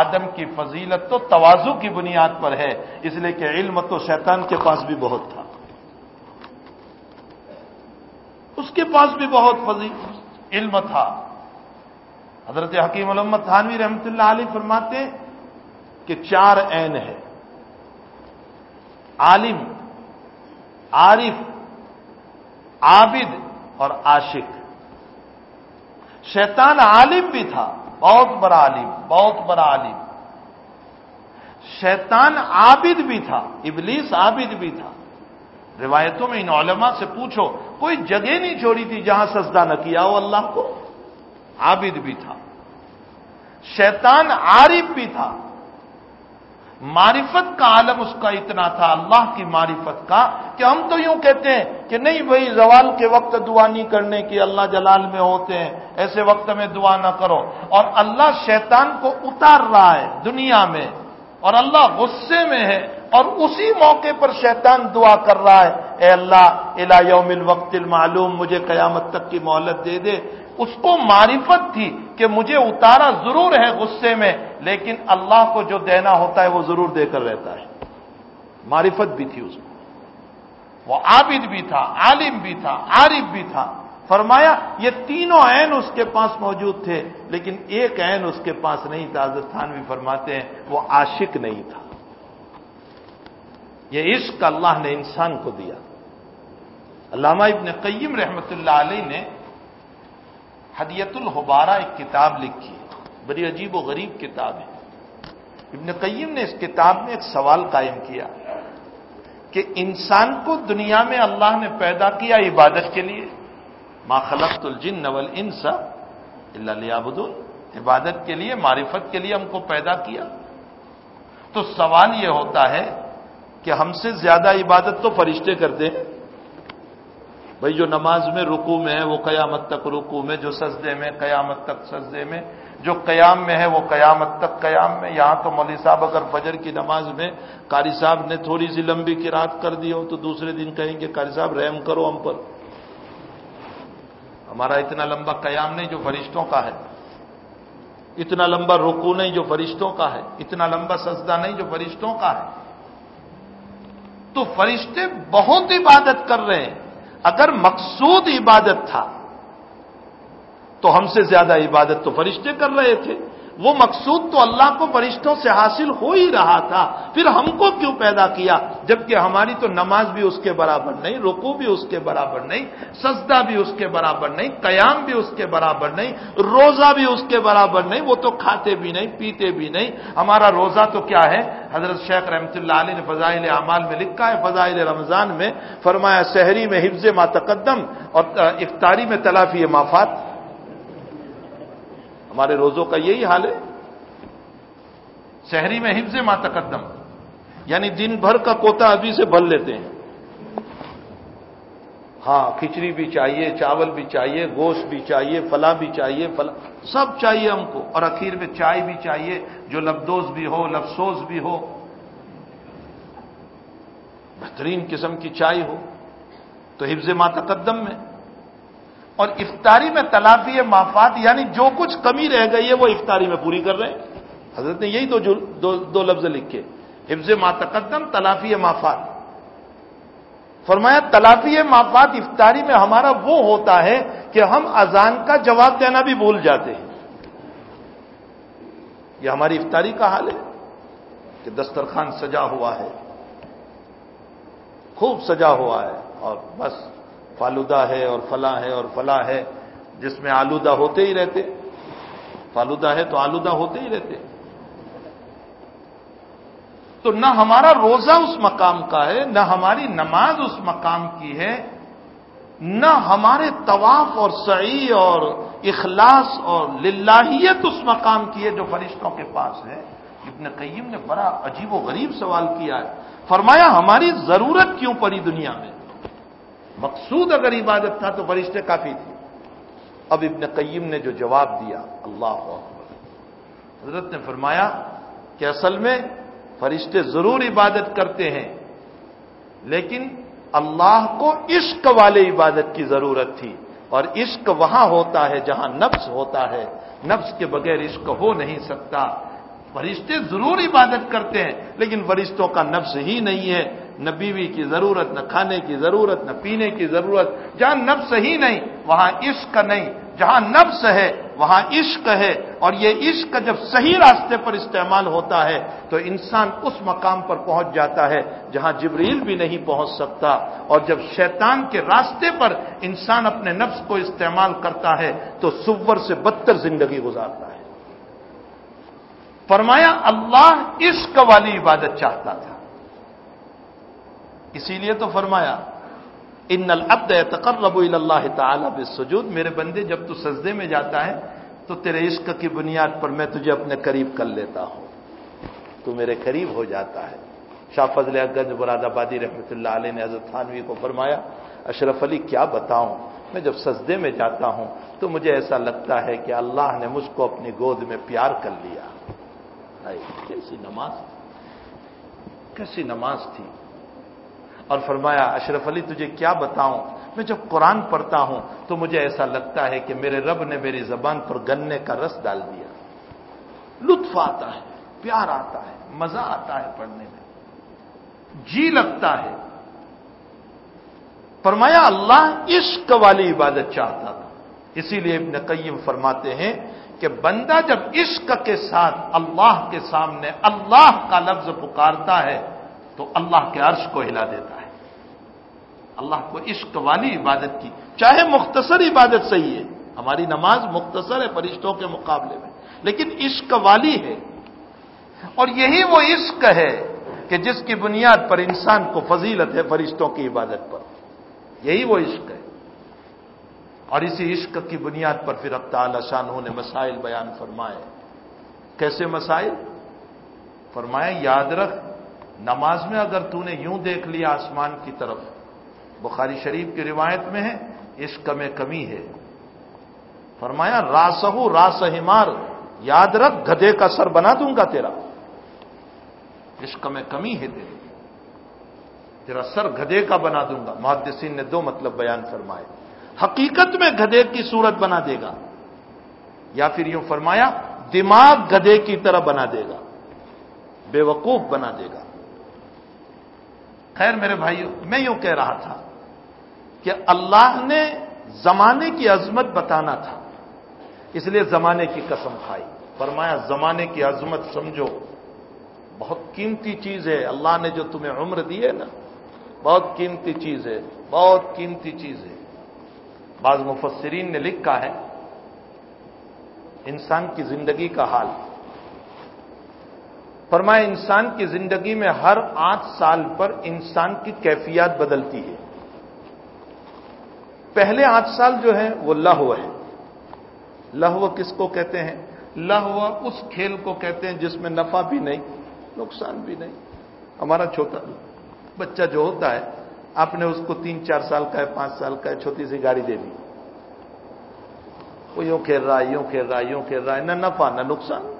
Speaker 1: آدم کی فضیلت تو توازو کی بنیاد پر ہے، اس لیے کہ علم تو شیطان کے پاس بھی بہت تھا۔ اس کے پاس بھی بہت فضی علم تھا۔ حضرت حکیم علمت تھانوی رحمۃ اللہ علیہ فرماتے کہ چار عین ہے عالم، عارف، عابد اور عاشق۔ شیطان عالم بھی تھا، بہت بڑا عالم، بہت بڑا عالم۔ شیطان عابد بھی تھا، ابلیس عابد بھی تھا۔ روایتوں میں ان علماء سے پوچھو، کوئی جگہ نہیں چھوڑی تھی جہاں سجدہ نہ کیا ہو اللہ کو؟ عابد بھی تھا۔ شیطان عارف بھی تھا۔ معرفت کا عالم اس کا اتنا تھا، اللہ کی معرفت کا، کہ ہم تو یوں کہتے ہیں کہ نہیں بھائی، زوال کے وقت دعا نہیں کرنے کی اللہ جلال میں ہوتے ہیں، ایسے وقت میں دعا نہ کرو۔ اور اللہ شیطان کو اتار رہا ہے دنیا میں، اور اللہ غصے میں ہے۔ اور اسی موقع پر شیطان دعا کر رہا ہے، اے اللہ الا یوم الوقت المعلوم، مجھے قیامت تک کی مہلت دے دے۔ اس کو معرفت تھی کہ مجھے اتارا ضرور ہے غصے میں، لیکن اللہ کو جو دینا ہوتا ہے وہ ضرور دے کر رہتا ہے۔ معرفت بھی تھی اس کو۔ وہ عابد بھی تھا، عالم بھی تھا، عارف بھی تھا۔ فرمایا، یہ تینوں عین اس کے پاس موجود تھے، لیکن ایک عین اس کے پاس نہیں تھا تھان بھی فرماتے ہیں، وہ عاشق نہیں تھا۔ یہ عشق اللہ نے انسان کو دیا۔ علامہ ابن قیم رحمت اللہ علیہ نے حدیت الحبارہ ایک کتاب لکھی ہے۔ بڑی عجیب و غریب کتاب ہے۔ ابن قیم نے اس کتاب میں ایک سوال قائم کیا کہ انسان کو دنیا میں اللہ نے پیدا کیا عبادت کے لیے؟ ما خلقت الجن نول انسا اللہ عبادت کے لیے، معرفت کے لیے ہم کو پیدا کیا۔ تو سوال یہ ہوتا ہے کہ ہم سے زیادہ عبادت تو فرشتے کرتے ہیں۔ بھائی، جو نماز میں رکو میں ہے، وہ قیامت تک رکو میں، جو سجدے میں قیامت تک سجدے میں، جو قیام میں ہے، وہ قیامت تک قیام میں۔ یہاں تو مولوی صاحب اگر فجر کی نماز میں قاری صاحب نے تھوڑی سی لمبی کی رات کر دی ہو، تو دوسرے دن کہیں گے، قاری صاحب، رحم کرو ہم پر۔ ہمارا اتنا لمبا قیام نہیں جو فرشتوں کا ہے۔ اتنا لمبا رکو نہیں جو فرشتوں کا ہے۔ اتنا لمبا سجدہ نہیں جو فرشتوں کا ہے۔ تو فرشتے بہت عبادت کر رہے ہیں۔ اگر مقصود عبادت تھا، تو ہم سے زیادہ عبادت تو فرشتے کر رہے تھے۔ وہ مقصود تو اللہ کو فرشتوں سے حاصل ہو ہی رہا تھا۔ پھر ہم کو کیوں پیدا کیا؟ جبکہ ہماری تو نماز بھی اس کے برابر نہیں رکو بھی اس کے برابر نہیں، سجدہ بھی اس کے برابر نہیں، قیام بھی اس کے برابر نہیں، روزہ بھی اس کے برابر نہیں، وہ تو کھاتے بھی نہیں، پیتے بھی نہیں۔ ہمارا روزہ تو کیا ہے؟ حضرت شیخ رحمۃ اللہ علیہ نے فضائل اعمال میں لکھا ہے، فضائل رمضان میں فرمایا، شہری میں حفظ ما تقدم اور افطاری میں تلافی مافات۔ ہمارے روزوں کا یہی حال ہے۔ شہری میں حفظ ما تقدم۔ یعنی دن بھر کا کوتا ابھی سے بھر لیتے ہیں۔ ہاں کھچڑی بھی چاہیے چاول بھی چاہیے گوشت بھی چاہیے فلاں بھی چاہیے فلاں سب چاہیے ہم کو۔ اور اخیر میں چائے بھی چاہیے جو لبدوز بھی ہو لفسوز بھی ہو۔ بہترین قسم کی چائے ہو۔ تو حفظ ما تقدم میں۔ اور افطاری میں تلافی مافات یعنی جو کچھ کمی رہ گئی ہے وہ افطاری میں پوری کر رہے ہیں۔ حضرت نے یہی دو دو, دو لفظ لکھے۔ حفظ ماتقدم تلافی مافات۔ فرمایا تلافی مافات افطاری میں ہمارا وہ ہوتا ہے کہ ہم اذان کا جواب دینا بھی بھول جاتے ہیں۔ یہ ہماری افطاری کا حال ہے کہ دسترخوان سجا ہوا ہے۔ خوب سجا ہوا ہے اور بس فالودہ ہے اور فلاں ہے اور فلاں ہے، جس میں آلودہ ہوتے ہی رہتے۔ فالودہ ہے تو آلودہ ہوتے ہی رہتے۔ تو نہ ہمارا روزہ اس مقام کا ہے، نہ ہماری نماز اس مقام کی ہے، نہ ہمارے طواف اور سعی اور اخلاص اور للہیت اس مقام کی ہے جو فرشتوں کے پاس ہے۔ ابن قیم نے بڑا عجیب و غریب سوال کیا ہے۔ فرمایا، ہماری ضرورت کیوں پڑی دنیا میں؟ مقصود اگر عبادت تھا تو فرشتے کافی تھے۔ اب ابن قیم نے جو جواب دیا، اللہ حضرت نے فرمایا کہ اصل میں فرشتے ضرور عبادت کرتے ہیں، لیکن اللہ کو عشق والے عبادت کی ضرورت تھی۔ اور عشق وہاں ہوتا ہے جہاں نفس ہوتا ہے۔ نفس کے بغیر عشق ہو نہیں سکتا۔ فرشتے ضرور عبادت کرتے ہیں، لیکن فرشتوں کا نفس ہی نہیں ہے۔ نہ بیوی کی ضرورت، نہ کھانے کی ضرورت، نہ پینے کی ضرورت۔ جہاں نفس ہی نہیں، وہاں عشق نہیں۔ جہاں نفس ہے، وہاں عشق ہے۔ اور یہ عشق جب صحیح راستے پر استعمال ہوتا ہے، تو انسان اس مقام پر پہنچ جاتا ہے جہاں جبریل بھی نہیں پہنچ سکتا۔ اور جب شیطان کے راستے پر انسان اپنے نفس کو استعمال کرتا ہے، تو سور سے بدتر زندگی گزارتا ہے۔ فرمایا، اللہ عشق والی عبادت چاہتا تھا۔ اسی لیے تو فرمایا، ان العبد تقرب اللہ تعالی بالسجود. میرے بندے، جب تو سجدے میں جاتا ہے، تو تیرے عشق کی بنیاد پر میں تجھے اپنے قریب کر لیتا ہوں۔ تو میرے قریب ہو جاتا ہے۔ شاہ فضل گنج براد آبادی رحمۃ اللہ علیہ نے حضرت خانوی کو فرمایا، اشرف علی، کیا بتاؤں؟ میں جب سجدے میں جاتا ہوں، تو مجھے ایسا لگتا ہے کہ اللہ نے مجھ کو اپنی گود میں پیار کر لیا۔ کیسی نماز کیسی نماز تھی۔ اور فرمایا، اشرف علی، تجھے کیا بتاؤں؟ میں جب قرآن پڑھتا ہوں تو مجھے ایسا لگتا ہے کہ میرے رب نے میری زبان پر گنے کا رس ڈال دیا۔ لطف آتا ہے، پیار آتا ہے، مزہ آتا ہے پڑھنے میں۔ جی لگتا ہے۔ فرمایا، اللہ عشق والی عبادت چاہتا تھا۔ اسی لیے ابن قیم فرماتے ہیں کہ بندہ جب عشق کے ساتھ اللہ کے سامنے اللہ کا لفظ پکارتا ہے تو اللہ کے عرش کو ہلا دیتا ہے۔ اللہ کو عشق والی عبادت کی چاہے مختصر عبادت صحیح ہے ہماری نماز مختصر ہے فرشتوں کے مقابلے میں لیکن عشق والی ہے اور یہی وہ عشق ہے کہ جس کی بنیاد پر انسان کو فضیلت ہے فرشتوں کی عبادت پر یہی وہ عشق ہے اور اسی عشق کی بنیاد پر پھر اب تعالی شاہ نے مسائل بیان فرمائے کیسے مسائل فرمایا یاد رکھ نماز میں اگر تو نے یوں دیکھ لیا آسمان کی طرف بخاری شریف کی روایت میں ہے عشق میں کمی ہے۔ فرمایا راسہ راس ہمار یاد رکھ گدے کا سر بنا دوں گا تیرا۔ عشق میں کمی ہے تیری۔ تیرا سر گدے کا بنا دوں گا۔ محدثین نے دو مطلب بیان فرمائے۔ حقیقت میں گدے کی صورت بنا دے گا۔ یا پھر یوں فرمایا، دماغ گدے کی طرح بنا دے گا۔ بے وقوف بنا دے گا۔ خیر میرے بھائیو، میں یوں کہہ رہا تھا کہ اللہ نے زمانے کی عظمت بتانا تھا۔ اس لیے زمانے کی قسم کھائی۔ فرمایا، زمانے کی عظمت سمجھو، بہت قیمتی چیز ہے۔ اللہ نے جو تمہیں عمر دی ہے نا، بہت قیمتی چیز ہے، بہت قیمتی چیز ہے۔ بعض مفسرین نے لکھا ہے، انسان کی زندگی کا حال۔ فرمایا، انسان کی زندگی میں ہر آٹھ سال پر انسان کی کیفیات بدلتی ہے۔ پہلے آٹھ سال جو ہے وہ لہو ہے لہو کس کو کہتے ہیں؟ لہو اس کھیل کو کہتے ہیں جس میں نفع بھی نہیں، نقصان بھی نہیں۔ ہمارا چھوٹا بچہ جو ہوتا ہے، آپ نے اس کو تین چار سال کا ہے، پانچ سال کا ہے، چھوٹی سی گاڑی دے دی۔ وہ یوں کھیل رہا ہے، یوں کھیل رہا ہے، یوں کھیل رہا ہے، نہ نفع، نہ نقصان۔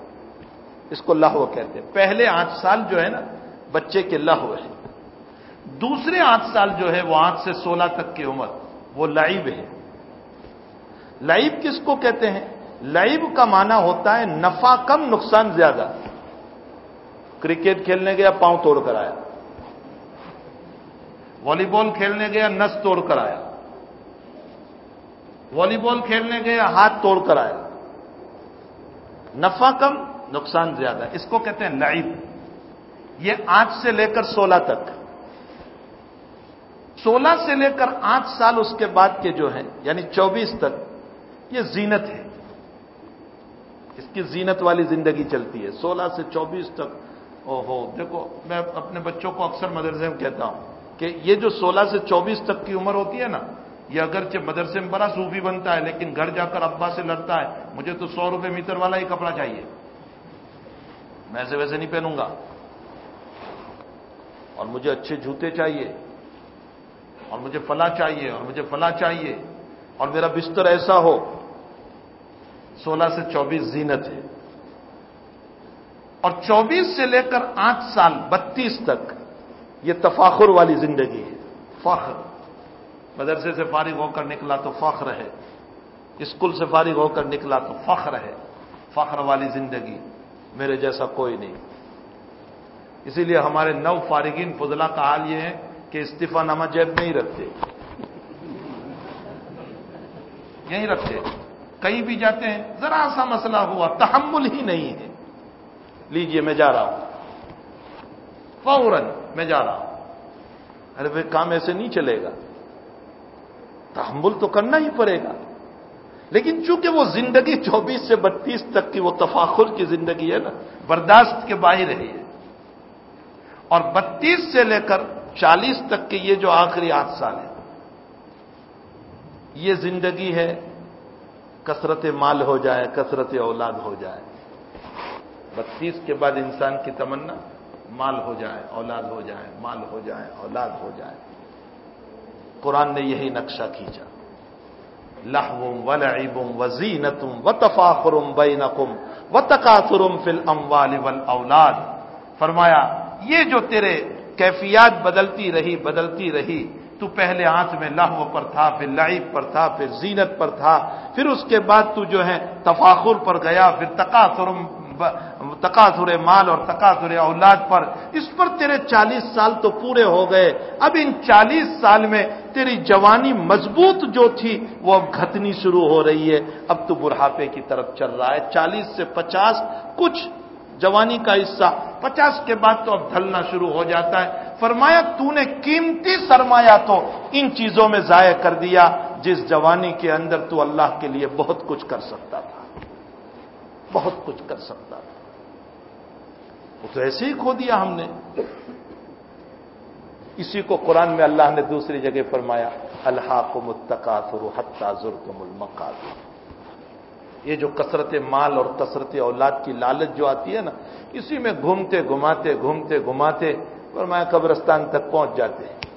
Speaker 1: اس کو لہو کہتے ہیں۔ پہلے آٹھ سال جو ہے نا، بچے کے لہو ہے دوسرے آٹھ سال جو ہے، وہ آٹھ سے سولہ تک کی عمر۔ وہ لائب ہے۔ لائب کس کو کہتے ہیں؟ لائب کا معنی ہوتا ہے نفع کم، نقصان زیادہ۔ کرکٹ کھیلنے گیا، پاؤں توڑ کر آیا۔ والی بال کھیلنے گیا، نس توڑ کر آیا۔ والی بال کھیلنے گیا، ہاتھ توڑ کر آیا۔ نفع کم، نقصان زیادہ۔ اس کو کہتے ہیں لائب یہ آٹھ سے لے کر سولہ تک۔ سولہ سے لے کر آٹھ سال اس کے بعد کے جو ہیں یعنی چوبیس تک، یہ زینت ہے۔ اس کی زینت والی زندگی چلتی ہے۔ سولہ سے چوبیس تک او ہو دیکھو، میں اپنے بچوں کو اکثر مدرسے میں کہتا ہوں کہ یہ جو سولہ سے چوبیس تک کی عمر ہوتی ہے نا، یہ اگرچہ مدرسے میں بڑا صوفی بنتا ہے، لیکن گھر جا کر ابا سے لڑتا ہے، مجھے تو سو روپے میٹر والا ہی کپڑا چاہیے۔ میں ایسے ویسے نہیں پہنوں گا۔ اور مجھے اچھے جوتے چاہیے۔ اور مجھے فلاں چاہیے، اور مجھے فلاں چاہیے، اور میرا بستر ایسا ہو۔ سولہ سے چوبیس زینت ہے۔ اور چوبیس سے لے کر آٹھ سال، بتیس تک یہ تفاخر والی زندگی ہے۔ فخر مدرسے سے فارغ ہو کر نکلا تو فخر ہے۔ اسکول سے فارغ ہو کر نکلا تو فخر ہے۔ فخر والی زندگی میرے جیسا کوئی نہیں۔ اسی لیے ہمارے نو فارغین فضلہ کا حال یہ ہے کہ استعفی نامہ جیب نہیں رکھتے۔ یہیں رکھتے۔ کہیں بھی جاتے ہیں، ذرا سا مسئلہ ہوا، تحمل ہی نہیں ہے۔ لیجیے، میں جا رہا ہوں۔ فوراً میں جا رہا ہوں۔ ارے بھائی کام ایسے نہیں چلے گا۔ تحمل تو کرنا ہی پڑے گا۔ لیکن چونکہ وہ زندگی چوبیس سے بتیس تک کی وہ تفاخر کی زندگی ہے نا، برداشت کے باہر رہی ہے۔ اور بتیس سے لے کر چالیس تک کے یہ جو آخری آٹھ سال ہے یہ زندگی ہے، کثرت مال ہو جائے، کثرت اولاد ہو جائے۔ بتیس کے بعد انسان کی تمنا، مال ہو جائے، اولاد ہو جائے، مال ہو جائے، اولاد ہو جائے۔ قرآن نے یہی نقشہ کھینچا۔ لہوم و لعبم و زینتم و تفاخرم بینکم و تقاثرم فل اموال اولاد فرمایا، یہ جو تیرے کیفیات بدلتی رہی بدلتی رہی۔ تو پہلے آنکھ میں لہو پر تھا، پھر لعب پر تھا، پھر زینت پر تھا، پھر اس کے بعد تو جو ہے تفاخر پر گیا، پھر تقاثرم تقاضر مال اور تقاضر اولاد پر۔ اس پر تیرے چالیس سال تو پورے ہو گئے۔ اب ان چالیس سال میں تیری جوانی مضبوط جو تھی، وہ اب گھتنی شروع ہو رہی ہے۔ اب تو بڑھاپے کی طرف چل رہا ہے۔ چالیس سے پچاس کچھ جوانی کا حصہ۔ پچاس کے بعد تو اب ڈھلنا شروع ہو جاتا ہے۔ فرمایا، تو نے قیمتی سرمایہ تو ان چیزوں میں ضائع کر دیا جس جوانی کے اندر تو اللہ کے لیے بہت کچھ کر سکتا تھا۔ بہت کچھ کر سکتا تھا۔ وہ تو ایسے ہی کھو دیا ہم نے۔ اسی کو قرآن میں اللہ نے دوسری جگہ فرمایا اللہ کو متقاثر حتہ ضرور یہ جو کثرت مال اور کثرت اولاد کی لالچ جو آتی ہے نا، اسی میں گھومتے، گھماتے گھومتے، گھماتے، فرمایا قبرستان تک پہنچ جاتے ہیں۔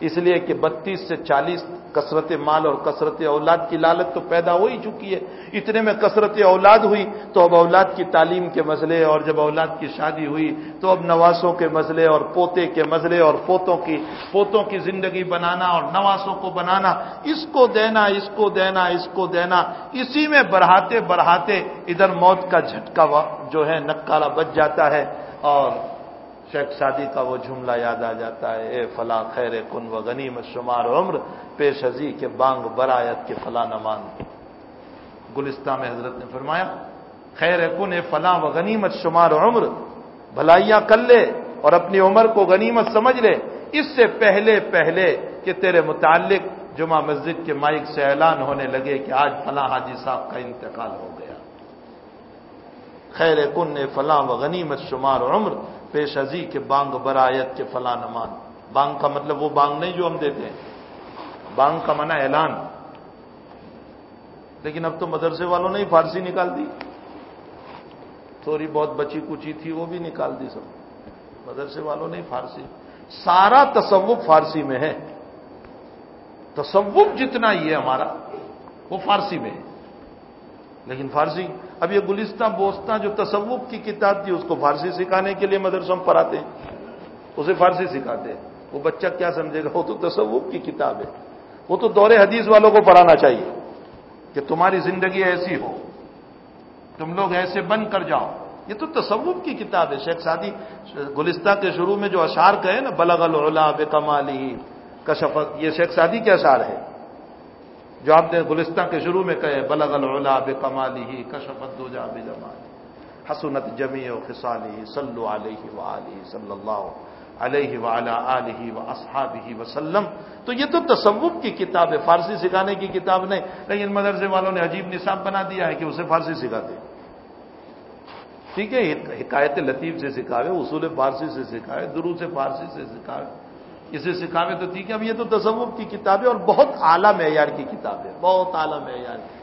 Speaker 1: اس لیے کہ بتیس سے چالیس کثرت مال اور کثرت اولاد کی لالت تو پیدا ہو ہی چکی ہے۔ اتنے میں کثرت اولاد ہوئی تو اب اولاد کی تعلیم کے مسئلے اور جب اولاد کی شادی ہوئی تو اب نواسوں کے مسئلے اور پوتے کے مسئلے اور پوتوں کی پوتوں کی زندگی بنانا اور نواسوں کو بنانا۔ اس کو دینا، اس کو دینا، اس کو دینا۔ اسی میں بڑھاتے بڑھاتے ادھر موت کا جھٹکا جو ہے نکالا بچ جاتا ہے اور شیخ شادی کا وہ جملہ یاد آ جاتا ہے، اے فلاں خیر کن و غنیم شمار عمر، پیش ازی کے بانگ برایت کے فلاں نمان. گلستہ میں حضرت نے فرمایا، خیر کن، اے فلاں و غنیمت شمار عمر، بھلائیاں کر لے اور اپنی عمر کو غنیمت سمجھ لے۔ اس سے پہلے پہلے کہ تیرے متعلق جمعہ مسجد کے مائک سے اعلان ہونے لگے کہ آج فلاں حاجی صاحب کا انتقال ہو گیا۔ خیر کن فلاں و غنیمت شمار عمر پیش ازی جی کے بانگ برایت کے فلاں نمان بانگ کا مطلب وہ بانگ نہیں جو ہم دیتے ہیں۔ بانگ کا منع اعلان۔ لیکن اب تو مدرسے والوں نے ہی فارسی نکال دی۔ تھوڑی بہت بچی کچی تھی وہ بھی نکال دی سب۔ مدرسے والوں نے فارسی۔ سارا تصوف فارسی میں ہے۔ تصوف جتنا ہی ہے ہمارا، وہ فارسی میں ہے۔ لیکن فارسی اب یہ گلستہ بوستہ جو تصوف کی کتاب تھی، اس کو فارسی سکھانے کے لیے مدرسوں میں پڑھاتے ہیں۔ اسے فارسی سکھاتے ہیں۔ وہ بچہ کیا سمجھے گا؟ وہ تو تصوف کی کتاب ہے۔ وہ تو دور حدیث والوں کو پڑھانا چاہیے کہ تمہاری زندگی ایسی ہو، تم لوگ ایسے بن کر جاؤ۔ یہ تو تصوف کی کتاب ہے۔ شیخ سادی گلستہ کے شروع میں جو اشعار کہے نا، بلغ العلا بے کمالی کشفت یہ شیخ سادی کے اشعار ہے جو آپ نے گلستہ کے شروع میں کہے، بلغ العلا بے کمالی ہی کشفت دو جا بے جمالی حسنت جمی و خسالی صلی علیہ و علیہ صلی اللہ علیہ و علیہ و اصحاب ہی وسلم. تو یہ تو تصوف کی کتاب ہے، فارسی سکھانے کی کتاب نہیں، لیکن مدرسے والوں نے عجیب نصاب بنا دیا ہے کہ اسے فارسی سکھاتے ٹھیک ہے حکایت لطیف سے سکھاوے، اصول فارسی سے سکھائے درو سے فارسی سے سکھاوے۔ اسے سکھاوے تو ٹھیک ہے، اب یہ تو تصوف کی کتاب ہے اور بہت اعلیٰ معیار کی کتاب ہے بہت اعلیٰ معیار کی۔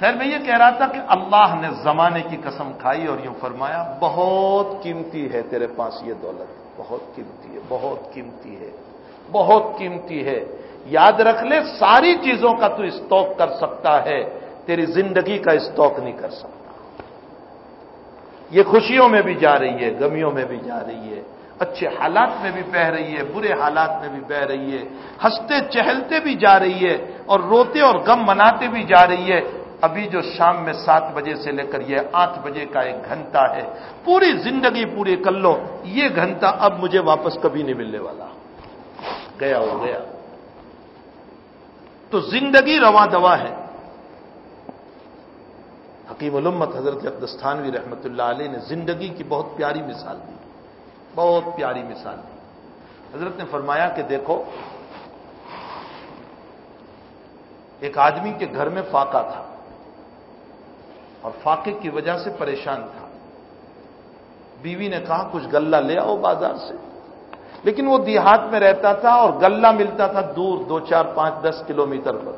Speaker 1: خیر، میں یہ کہہ رہا تھا کہ اللہ نے زمانے کی قسم کھائی اور یوں فرمایا، بہت قیمتی ہے تیرے پاس یہ دولت۔ بہت قیمتی ہے، بہت قیمتی ہے، بہت قیمتی ہے۔ یاد رکھ لے، ساری چیزوں کا تو اسٹاک کر سکتا ہے، تیری زندگی کا اسٹاک نہیں کر سکتا۔ یہ خوشیوں میں بھی جا رہی ہے گمیوں میں بھی جا رہی ہے۔ اچھے حالات میں بھی بہ رہی ہے، برے حالات میں بھی بہ رہی ہے۔ ہنستے، چہلتے بھی جا رہی ہے اور روتے اور غم مناتے بھی جا رہی ہے۔ ابھی جو شام میں سات بجے سے لے کر یہ آٹھ بجے کا ایک گھنٹہ ہے۔ پوری زندگی پوری کر لو، یہ گھنٹہ اب مجھے واپس کبھی نہیں ملنے والا۔ گیا ہو، گیا۔ تو زندگی رواں دوا ہے۔ حکیم علمت حضرت اقدستانوی رحمت اللہ علیہ نے زندگی کی بہت پیاری مثال دی۔ بہت پیاری مثال دی۔ حضرت نے فرمایا کہ دیکھو، ایک آدمی کے گھر میں فاقہ تھا اور فاقے کی وجہ سے پریشان تھا۔ بیوی نے کہا، کچھ گلہ لے آؤ بازار سے۔ لیکن وہ دیہات میں رہتا تھا اور گلہ ملتا تھا دور، دو چار، پانچ، دس کلو میٹر پر۔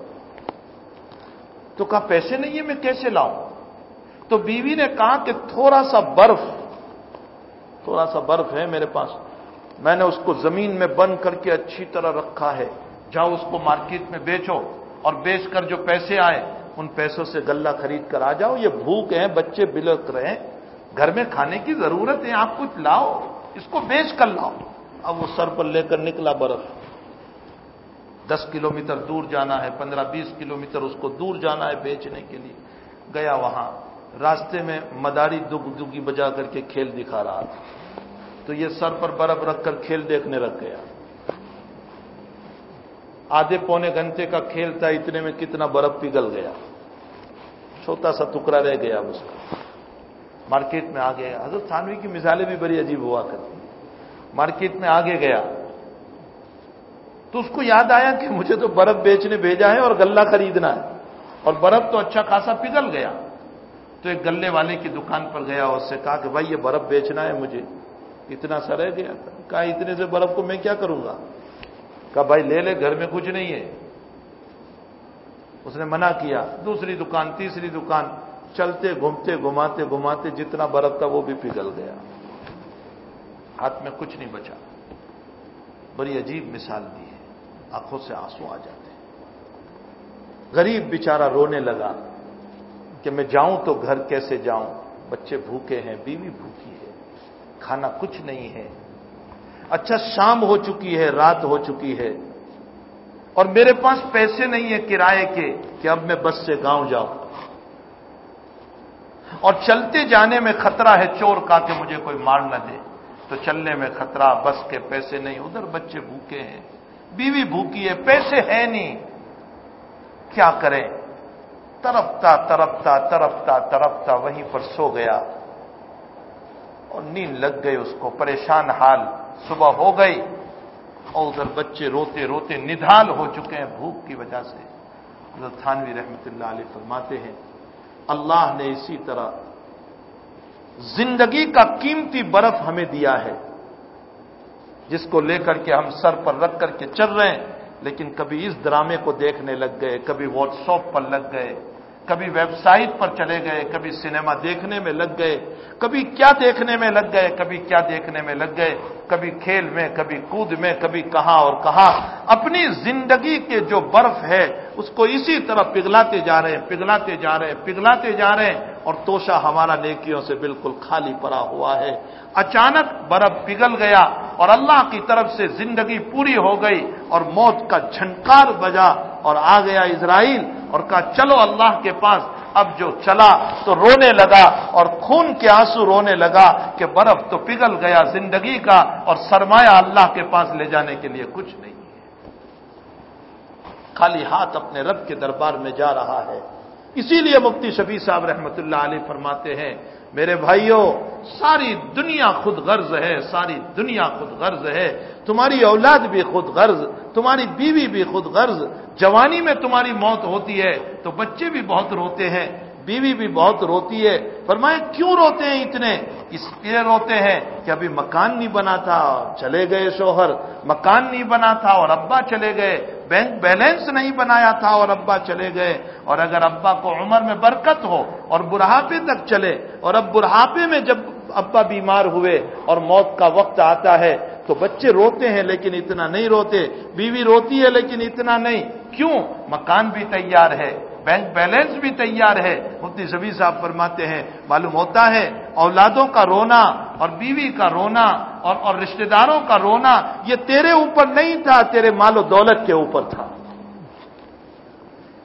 Speaker 1: تو کہا، پیسے نہیں ہے میں کیسے لاؤں؟ تو بیوی نے کہا کہ تھوڑا سا برف تھوڑا سا برف ہے میرے پاس۔ میں نے اس کو زمین میں بند کر کے اچھی طرح رکھا ہے۔ جاؤ اس کو مارکیٹ میں بیچو اور بیچ کر جو پیسے آئے، ان پیسوں سے گلہ خرید کر آ جاؤ۔ یہ بھوک ہیں، بچے بلک رہے ہیں۔ گھر میں کھانے کی ضرورت ہے، آپ کچھ لاؤ، اس کو بیچ کر لاؤ۔ اب وہ سر پر لے کر نکلا برف۔ دس کلو میٹر دور جانا ہے، پندرہ بیس کلو میٹر اس کو دور جانا ہے بیچنے کے لیے۔ گیا وہاں۔ راستے میں مداری دگ دگی بجا کر کے کھیل دکھا رہا تھا۔ تو یہ سر پر برف رکھ کر کھیل دیکھنے رکھ گیا۔ آدھے پونے گھنٹے کا کھیل تھا، اتنے میں کتنا برف پگل گیا۔ چھوٹا سا ٹکڑا رہ گیا اس کا۔ مارکیٹ میں آگے حضرت تھانوی کی مثالیں بھی بڑی عجیب ہوا کرتی مارکیٹ میں آگے گیا۔ تو اس کو یاد آیا کہ مجھے تو برف بیچنے بھیجا ہے اور گلہ خریدنا ہے۔ اور برف تو اچھا خاصا پگھل گیا۔ تو ایک گلے والے کی دکان پر گیا اور اس سے کہا کہ بھائی یہ برف بیچنا ہے مجھے۔ اتنا سا رہ گیا۔ کہا، اتنے سے برف کو میں کیا کروں گا؟ کہا، بھائی، لے لے، گھر میں کچھ نہیں ہے۔ اس نے منع کیا۔ دوسری دکان، تیسری دکان۔ چلتے، گھومتے، گھماتے گھماتے جتنا برف تھا وہ بھی پگھل گیا۔ ہاتھ میں کچھ نہیں بچا۔ بڑی عجیب مثال دی ہے۔ آنکھوں سے آنسو آ جاتے ہیں۔ غریب بیچارہ رونے لگا کہ میں جاؤں تو گھر کیسے جاؤں؟ بچے بھوکے ہیں، بیوی بھوکی ہے کھانا کچھ نہیں ہے۔ اچھا شام ہو چکی ہے، رات ہو چکی ہے۔ اور میرے پاس پیسے نہیں ہیں کرائے کے کہ اب میں بس سے گاؤں جاؤں۔ اور چلتے جانے میں خطرہ ہے چور کا کہ مجھے کوئی مار نہ دے۔ تو چلنے میں خطرہ، بس کے پیسے نہیں۔ ادھر بچے بھوکے ہیں۔ بیوی بھوکی ہے، پیسے ہیں نہیں۔ کیا کریں ترپتا ترپتا ترپتا ترپتا وہیں پر سو گیا۔ اور نیند لگ گئی، اس کو پریشان حال صبح ہو گئی اور ادھر بچے روتے روتے ندھال ہو چکے ہیں بھوک کی وجہ سے۔ ادھر تھانوی رحمت اللہ علیہ فرماتے ہیں، اللہ نے اسی طرح زندگی کا قیمتی برف ہمیں دیا ہے، جس کو لے کر کے ہم سر پر رکھ کر کے چل رہے ہیں، لیکن کبھی اس ڈرامے کو دیکھنے لگ گئے، کبھی واٹس ایپ پر لگ گئے۔ کبھی ویب سائٹ پر چلے گئے، کبھی سنیما دیکھنے میں لگ گئے، کبھی کیا دیکھنے میں لگ گئے، کبھی کیا دیکھنے میں لگ گئے، کبھی کھیل میں، کبھی کود میں، کبھی کہاں اور کہاں۔ اپنی زندگی کے جو برف ہے، اس کو اسی طرح پگھلاتے جا رہے ہیں، پگھلاتے جا رہے ہیں، پگھلاتے جا رہے ہیں اور توشا ہمارا نیکیوں سے بالکل خالی پڑا ہوا ہے۔ اچانک برف پگھل گیا اور اللہ کی طرف سے زندگی پوری ہو گئی اور موت کا جھنکار بجا اور آ گیا اسرائیل اور کہا، چلو اللہ کے پاس، اب جو چلا تو رونے لگا اور خون کے آنسو رونے لگا کہ برف تو پگھل گیا زندگی کا اور سرمایہ اللہ کے پاس لے جانے کے لیے کچھ نہیں ہے۔ خالی ہاتھ اپنے رب کے دربار میں جا رہا ہے۔ اسی لیے مفتی شفیع صاحب رحمۃ اللہ علیہ فرماتے ہیں، میرے بھائیوں ساری دنیا خود غرض ہے، ساری دنیا خود غرض ہے، تمہاری اولاد بھی خود غرض، تمہاری بیوی بھی خود غرض، جوانی میں تمہاری موت ہوتی ہے تو بچے بھی بہت روتے ہیں، بیوی بھی بہت روتی ہے۔ فرمائے، کیوں روتے ہیں اتنے؟ اس لیے روتے ہیں کہ ابھی مکان نہیں بنا تھا چلے گئے شوہر، مکان نہیں بنا تھا اور ابا چلے گئے۔ بینک بیلنس نہیں بنایا تھا اور ابا چلے گئے اور اگر ابا کو عمر میں برکت ہو اور بڑھاپے تک چلے اور اب بڑھاپے میں جب ابا بیمار ہوئے اور موت کا وقت آتا ہے تو بچے روتے ہیں لیکن اتنا نہیں روتے، بیوی روتی ہے لیکن اتنا نہیں۔ کیوں؟ مکان بھی تیار ہے۔ بینک بیلنس بھی تیار ہے۔ مفتی زبی صاحب فرماتے ہیں، معلوم ہوتا ہے، اولادوں کا رونا اور بیوی کا رونا اور اور رشتہ داروں کا رونا، یہ تیرے اوپر نہیں تھا، تیرے مال و دولت کے اوپر تھا۔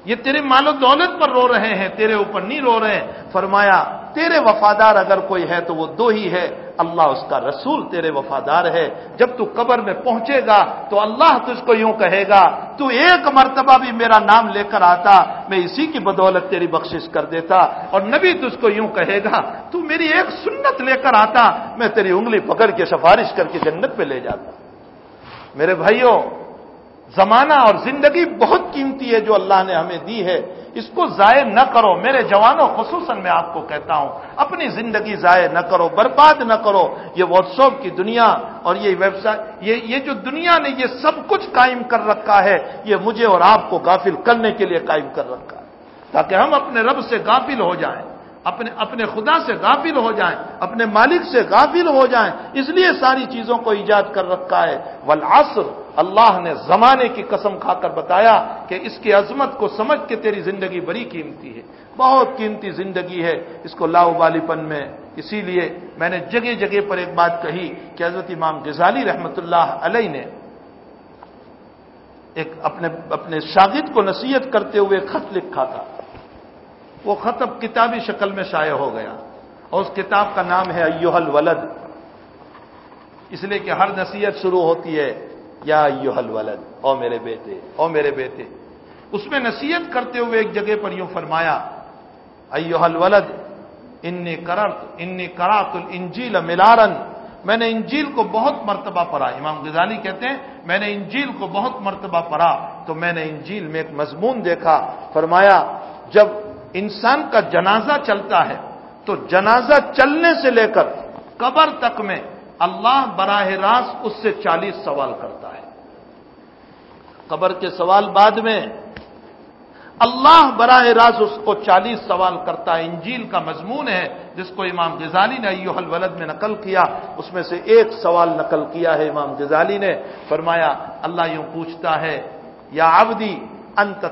Speaker 1: یہ تیرے مال و دولت پر رو رہے ہیں، تیرے اوپر نہیں رو رہے۔ ہیں فرمایا تیرے وفادار اگر کوئی ہے تو وہ دو ہی ہے۔ اللہ اس کا رسول تیرے وفادار ہے۔ جب تو قبر میں پہنچے گا تو اللہ تجھ کو یوں کہے گا، تو ایک مرتبہ بھی میرا نام لے کر آتا، میں اسی کی بدولت تیری بخشش کر دیتا۔ اور نبی تجھ کو یوں کہے گا، تو میری ایک سنت لے کر آتا، میں تیری انگلی پکڑ کے سفارش کر کے جنت پہ لے جاتا۔ میرے بھائیوں زمانہ اور زندگی بہت قیمتی ہے جو اللہ نے ہمیں دی ہے۔ اس کو ضائع نہ کرو۔ میرے جوانوں، خصوصاً میں آپ کو کہتا ہوں، اپنی زندگی ضائع نہ کرو، برباد نہ کرو۔ یہ واٹس ایپ کی دنیا اور یہ ویب سائٹ یہ یہ جو دنیا نے یہ سب کچھ قائم کر رکھا ہے، یہ مجھے اور آپ کو غافل کرنے کے لیے قائم کر رکھا ہے۔ تاکہ ہم اپنے رب سے غافل ہو جائیں۔ اپنے اپنے خدا سے غافل ہو جائیں، اپنے مالک سے غافل ہو جائیں، اس لیے ساری چیزوں کو ایجاد کر رکھا ہے۔ ولاسر اللہ نے زمانے کی قسم کھا کر بتایا کہ اس کی عظمت کو سمجھ کے تیری زندگی بڑی قیمتی ہے۔ بہت قیمتی زندگی ہے اس کو لاؤ بالی پن میں۔ اسی لیے میں نے جگہ جگہ پر ایک بات کہی کہ حضرت امام غزالی رحمت اللہ علیہ نے ایک اپنے اپنے شاگرد کو نصیحت کرتے ہوئے خط لکھا تھا۔ وہ خط اب کتابی شکل میں شائع ہو گیا اور اس کتاب کا نام ہے ایوہ الولد۔ اس لیے کہ ہر نصیحت شروع ہوتی ہے، یا ایوہ الولد، او میرے بیٹے، او میرے بیٹے۔ اس میں نصیحت کرتے ہوئے ایک جگہ پر یوں فرمایا، ایوہ الولد، انی کرت انی کرات الانجیل ملارن۔ میں نے انجیل کو بہت مرتبہ پڑھا۔ امام غزالی کہتے ہیں، میں نے انجیل کو بہت مرتبہ پڑھا۔ تو میں نے انجیل میں ایک مضمون دیکھا۔ فرمایا، جب انسان کا جنازہ چلتا ہے تو جنازہ چلنے سے لے کر قبر تک میں اللہ براہ راست اس سے چالیس سوال کرتا ہے۔ قبر کے سوال بعد میں اللہ براہ راز اس کو چالیس سوال کرتا ہے۔ انجیل کا مضمون ہے جس کو امام غزالی نے ایوہ الولد میں نقل کیا، اس میں سے ایک سوال نقل کیا ہے امام غزالی نے۔ فرمایا، اللہ یوں پوچھتا ہے، یا عبدی، انت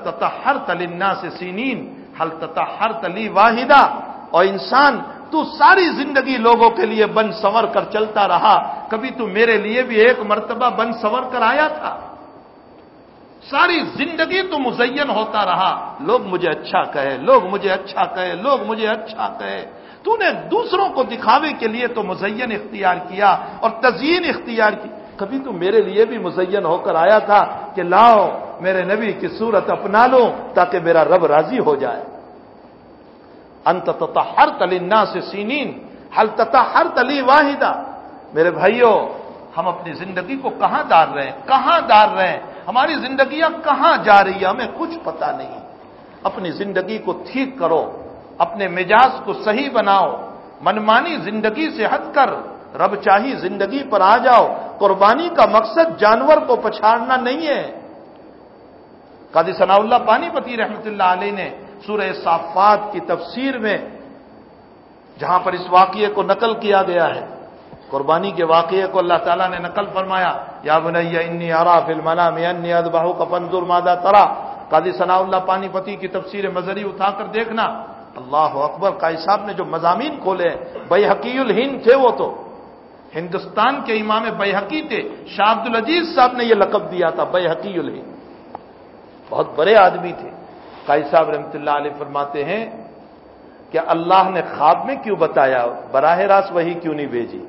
Speaker 1: ہر تلنا سے سینین حل ہر تلی واحدہ۔ اور انسان تو ساری زندگی لوگوں کے لیے بن سور کر چلتا رہا۔ کبھی تو میرے لیے بھی ایک مرتبہ بن سور کر آیا تھا۔ ساری زندگی تو مزین ہوتا رہا۔ لوگ مجھے اچھا کہے، لوگ مجھے اچھا کہے، لوگ مجھے اچھا کہے۔ تو نے دوسروں کو دکھاوے کے لیے تو مزین اختیار کیا اور تزئین اختیار کی۔ کبھی تو میرے لیے بھی مزین ہو کر آیا تھا کہ لاؤ، میرے نبی کی صورت اپنا لو تاکہ میرا رب راضی ہو جائے۔ انت ہر تلینا سے سینین حل تتا ہر تلی واحدہ؟ میرے بھائیوں ہم اپنی زندگی کو کہاں ڈال رہے؟ ہیں کہاں ڈال رہے؟ ہیں ہماری زندگیاں کہاں جا رہی ہیں؟ ہمیں کچھ پتا نہیں۔ اپنی زندگی کو ٹھیک کرو، اپنے مزاج کو صحیح بناؤ، منمانی زندگی سے ہٹ کر، رب چاہی زندگی پر آ جاؤ۔ قربانی کا مقصد جانور کو پچھاڑنا نہیں ہے۔ قادی ثناء اللہ پانی پتی رحمت اللہ علیہ نے سورہ صافات کی تفسیر میں جہاں پر اس واقعے کو نقل کیا گیا ہے، قربانی کے واقعے کو اللہ تعالیٰ نے نقل فرمایا، یا بنیا انی آرا فل منا میں بہو کا فنزر مادہ ترا۔ قادی ثناء اللہ پانی پتی کی تفسیر مظہری اٹھا کر دیکھنا، اللہ اکبر، قائد صاحب نے جو مضامین کھولے، بے حقی الہند تھے وہ تو۔ ہندوستان کے امام بے حقی تھے۔ شاہ عبد العزیز صاحب نے یہ لقب دیا تھا بے حقی الہند بہت بڑے آدمی تھے۔ قائد صاحب رحمۃ اللہ علیہ فرماتے ہیں کہ اللہ نے خواب میں کیوں بتایا؟ براہ راست وہی کیوں نہیں بھیجی؟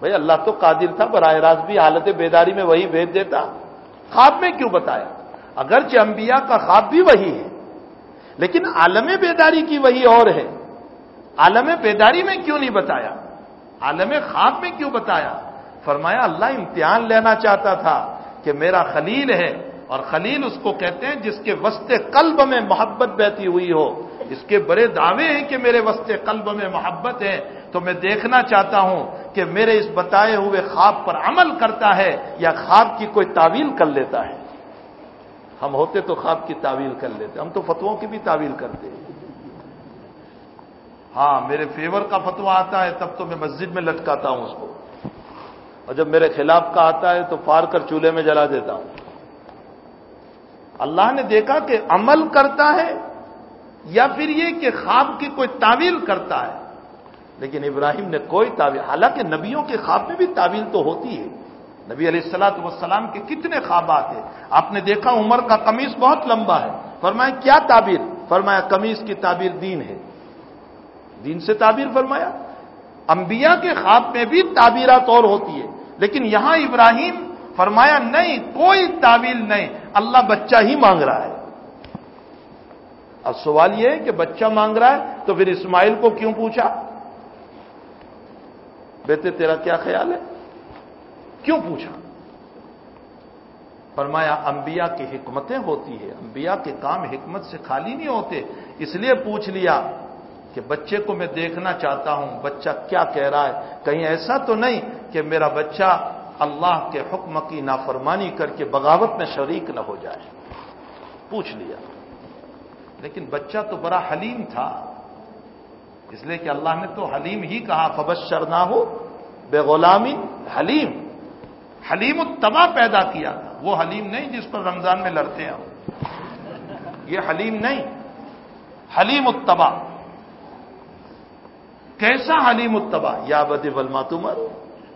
Speaker 1: بھائی، اللہ تو قادر تھا، براہ راست بھی حالت بیداری میں وہی بھیج دیتا۔ خواب میں کیوں بتایا؟ اگرچہ انبیاء کا خواب بھی وہی ہے، لیکن عالم بیداری کی وہی اور ہے۔ عالم بیداری میں کیوں نہیں بتایا؟ عالم خواب میں کیوں بتایا؟ فرمایا، اللہ امتحان لینا چاہتا تھا کہ میرا خلیل ہے اور خلیل اس کو کہتے ہیں جس کے وسط قلب میں محبت بہتی ہوئی ہو۔ اس کے بڑے دعوے ہیں کہ میرے وسط قلب میں محبت ہے۔ تو میں دیکھنا چاہتا ہوں کہ میرے اس بتائے ہوئے خواب پر عمل کرتا ہے یا خواب کی کوئی تعویل کر لیتا ہے۔ ہم ہوتے تو خواب کی تعویل کر لیتے، ہم تو فتووں کی بھی تعویل کرتے۔ ہیں ہاں میرے فیور کا فتوا آتا ہے، تب تو میں مسجد میں لٹکاتا ہوں اس کو۔ اور جب میرے خلاف کا آتا ہے تو فار کر چولہے میں جلا دیتا ہوں۔ اللہ نے دیکھا کہ عمل کرتا ہے یا پھر یہ کہ خواب کی کوئی تعویل کرتا ہے۔ لیکن ابراہیم نے کوئی تعویل، حالانکہ نبیوں کے خواب میں بھی تعویل تو ہوتی ہے۔ نبی علیہ السلاۃ والسلام کے کتنے خوابات ہیں۔ آپ نے دیکھا عمر کا قمیص بہت لمبا ہے۔ فرمایا، کیا تعبیر فرمایا، قمیص کی تعبیر دین ہے۔ دین سے تعبیر فرمایا۔ انبیاء کے خواب میں بھی تعبیرات اور ہوتی ہے۔ لیکن یہاں ابراہیم فرمایا، نہیں، کوئی تعویل نہیں، اللہ بچہ ہی مانگ رہا ہے۔ اب سوال یہ ہے کہ بچہ مانگ رہا ہے تو پھر اسماعیل کو کیوں پوچھا؟ بیٹے، تیرا کیا خیال ہے؟ کیوں پوچھا؟ فرمایا، انبیاء کی حکمتیں ہوتی ہے انبیاء کے کام حکمت سے خالی نہیں ہوتے، اس لیے پوچھ لیا۔ کہ بچے کو میں دیکھنا چاہتا ہوں، بچہ کیا کہہ رہا ہے؟ کہیں ایسا تو نہیں کہ میرا بچہ اللہ کے حکم کی نافرمانی کر کے بغاوت میں شریک نہ ہو جائے۔ پوچھ لیا۔ لیکن بچہ تو بڑا حلیم تھا۔ اس لیے کہ اللہ نے تو حلیم ہی کہا فبشر نہ ہو بے غلامی حلیم حلیم التبا پیدا کیا تھا۔ وہ حلیم نہیں جس پر رمضان میں لڑتے ہیں۔ یہ حلیم نہیں۔ حلیم التبا کیسا حلیم التبا یا بد ولما تمر؟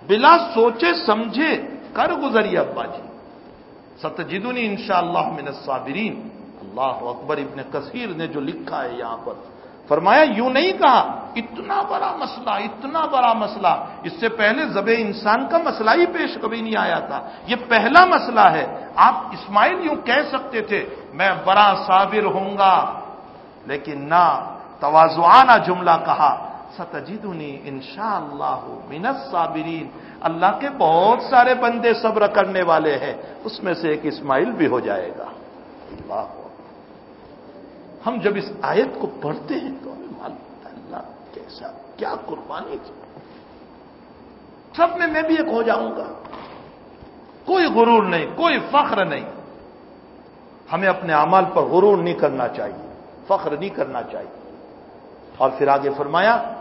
Speaker 1: بلا سوچے، سمجھے، کر گزری ابا جی ستجدنی ان شاء اللہ من صابرین اللہ اکبر ابن کثیر نے جو لکھا ہے یہاں پر۔ فرمایا، یوں نہیں کہا، اتنا بڑا مسئلہ، اتنا بڑا مسئلہ۔ اس سے پہلے زب انسان کا مسئلہ ہی پیش کبھی نہیں آیا تھا۔ یہ پہلا مسئلہ ہے۔ آپ اسماعیل یوں کہہ سکتے تھے، میں بڑا صابر ہوں گا۔ لیکن نہ، توازوانہ جملہ کہا۔ ستجدنی ان شاء اللہ صابرین اللہ کے بہت سارے بندے صبر کرنے والے ہیں۔ اس میں سے ایک اسماعیل بھی ہو جائے گا۔ اللہ۔ ہم جب اس آیت کو پڑھتے ہیں تو ہمیں معلوم اللہ کیسا، کیا قربانی کی سب میں میں بھی ایک ہو جاؤں گا۔ کوئی غرور نہیں، کوئی فخر نہیں۔ ہمیں اپنے اعمال پر غرور نہیں کرنا چاہیے، فخر نہیں کرنا چاہیے۔ اور پھر آگے فرمایا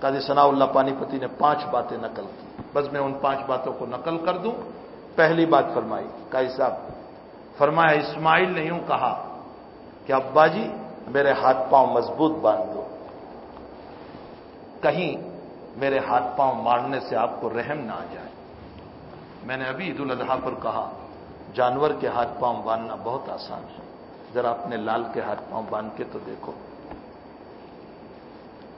Speaker 1: قاضی ثناء اللہ پانی پتی نے پانچ باتیں نقل کی۔ بس میں ان پانچ باتوں کو نقل کر دوں۔ پہلی بات فرمائی، قاضی صاحب، فرمایا، اسماعیل نے یوں کہا کہ ابا جی میرے ہاتھ پاؤں مضبوط باندھ دو۔ کہیں میرے ہاتھ پاؤں مارنے سے آپ کو رحم نہ آ جائے۔ میں نے ابھی عید الاضحیٰ پر کہا، جانور کے ہاتھ پاؤں باندھنا بہت آسان ہے۔ ذرا اپنے لال کے ہاتھ پاؤں باندھ کے تو دیکھو۔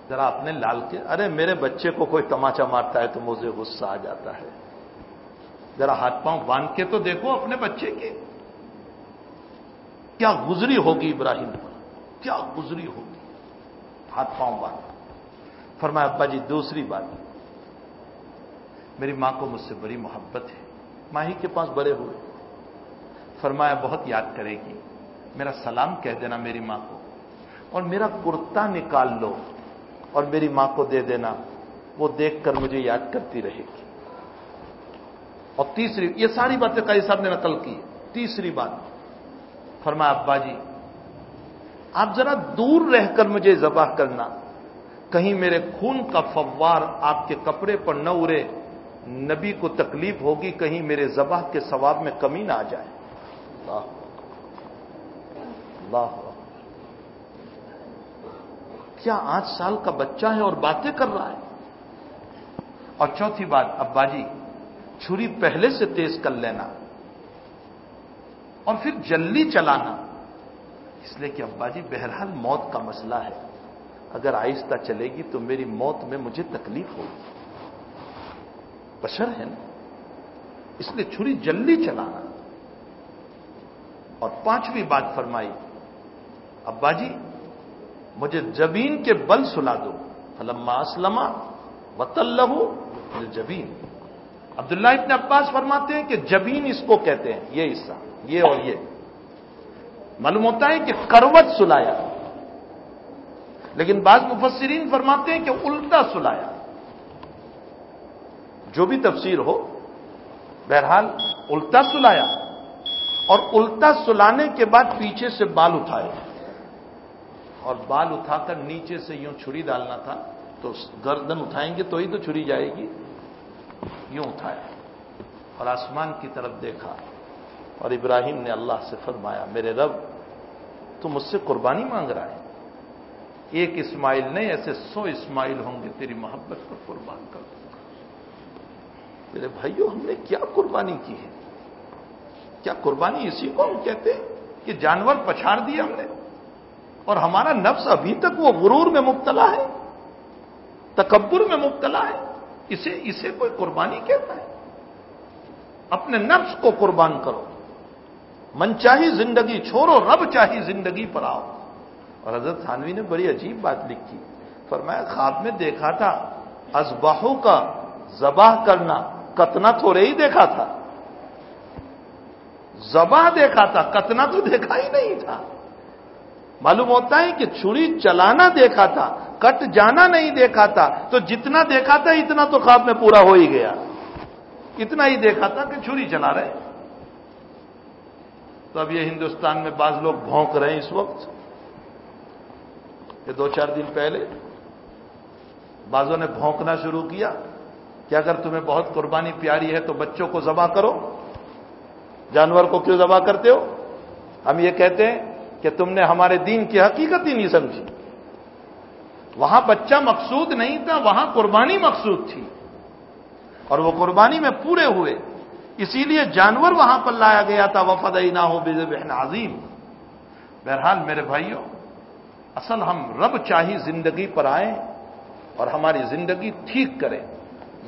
Speaker 1: ذرا اپنے لال کے، ارے میرے بچے کو کوئی تماچا مارتا ہے تو مجھے غصہ آ جاتا ہے۔ ذرا ہاتھ پاؤں باندھ کے تو دیکھو اپنے بچے کے۔ کیا گزری ہوگی ابراہیم پر؟ کیا گزری ہوگی؟ ہاتھ پاؤں باندھ۔ فرمایا، ابا جی دوسری بات۔ میری ماں کو مجھ سے بڑی محبت ہے۔ ماں ہی کے پاس بڑے ہوئے۔ فرمایا، بہت یاد کرے گی۔ میرا سلام کہہ دینا میری ماں کو۔ اور میرا کرتا نکال لو۔ اور میری ماں کو دے دینا، وہ دیکھ کر مجھے یاد کرتی رہے گی۔ اور تیسری، یہ ساری باتیں کئی صاحب نے نقل کی۔ تیسری بات، فرمایا، ابا جی آپ ذرا دور رہ کر مجھے ذبح کرنا۔ کہیں میرے خون کا فوار آپ کے کپڑے پر نہ اڑے، نبی کو تکلیف ہوگی، کہیں میرے ذبح کے ثواب میں کمی نہ آ جائے۔ اللہ اللہ کیا آٹھ سال کا بچہ ہے اور باتیں کر رہا ہے؟ اور چوتھی بات ابا جی چھری پہلے سے تیز کر لینا اور پھر جلدی چلانا۔ اس لیے کہ ابا جی بہرحال موت کا مسئلہ ہے۔ اگر آہستہ چلے گی تو میری موت میں مجھے تکلیف ہوگی۔ بشر ہے نا؟ اس لیے چھری جلدی چلانا۔ اور پانچویں بات فرمائی ابا جی مجھے زمین کے بل سلا دو۔ فلما اسلم وطل جبین عبداللہ ابن عباس فرماتے ہیں کہ جبین اس کو کہتے ہیں، یہ حصہ، یہ اور یہ۔ معلوم ہوتا ہے کہ کروٹ سلایا۔ لیکن بعض مفسرین فرماتے ہیں کہ الٹا سلایا۔ جو بھی تفسیر ہو، بہرحال الٹا سلایا۔ اور الٹا سلانے کے بعد پیچھے سے بال اٹھائے۔ اور بال اٹھا کر نیچے سے یوں چھری ڈالنا تھا، تو گردن اٹھائیں گے تو ہی تو چھری جائے گی۔ یوں اٹھایا۔ اور آسمان کی طرف دیکھا۔ اور ابراہیم نے اللہ سے فرمایا، میرے رب، تو مجھ سے قربانی مانگ رہا ہے۔ ایک اسماعیل نہیں، ایسے سو اسماعیل ہوں گے، تیری محبت پر قربان کر دوں گا۔ میرے بھائیوں ہم نے کیا قربانی کی ہے؟ کیا قربانی اسی کو ہم کہتے ہیں کہ جانور پچھاڑ دیے ہم نے؟ اور ہمارا نفس ابھی تک وہ غرور میں مبتلا ہے، تکبر میں مبتلا ہے، اسے اسے کوئی قربانی کہتا ہے۔ اپنے نفس کو قربان کرو۔ من چاہی زندگی چھوڑو، رب چاہی زندگی پر آؤ۔ اور حضرت تھانوی نے بڑی عجیب بات لکھی۔ فرمایا، خواب میں دیکھا تھا ازباہوں کا زباہ کرنا کتنا تھوڑے ہی دیکھا تھا۔ زباہ دیکھا تھا، کتنا تو دیکھا ہی نہیں تھا۔ معلوم ہوتا ہے کہ چھری چلانا دیکھا تھا، کٹ جانا نہیں دیکھا تھا، تو جتنا دیکھا تھا، اتنا تو خواب میں پورا ہو ہی گیا۔ اتنا ہی دیکھا تھا کہ چھری چلا رہے تو اب یہ ہندوستان میں بعض لوگ بھونک رہے ہیں اس وقت۔ کہ دو چار دن پہلے بعضوں نے بھونکنا شروع کیا کہ اگر تمہیں بہت قربانی پیاری ہے تو بچوں کو ذبح کرو۔ جانور کو کیوں ذبح کرتے ہو؟ ہم یہ کہتے ہیں کہ تم نے ہمارے دین کی حقیقت ہی نہیں سمجھی۔ وہاں بچہ مقصود نہیں تھا، وہاں قربانی مقصود تھی۔ اور وہ قربانی میں پورے ہوئے۔ اسی لیے جانور وہاں پر لایا گیا تھا وفد نہ ہو بے بہن عظیم بہرحال میرے بھائیوں، اصل ہم رب چاہی زندگی پر آئیں اور ہماری زندگی ٹھیک کریں۔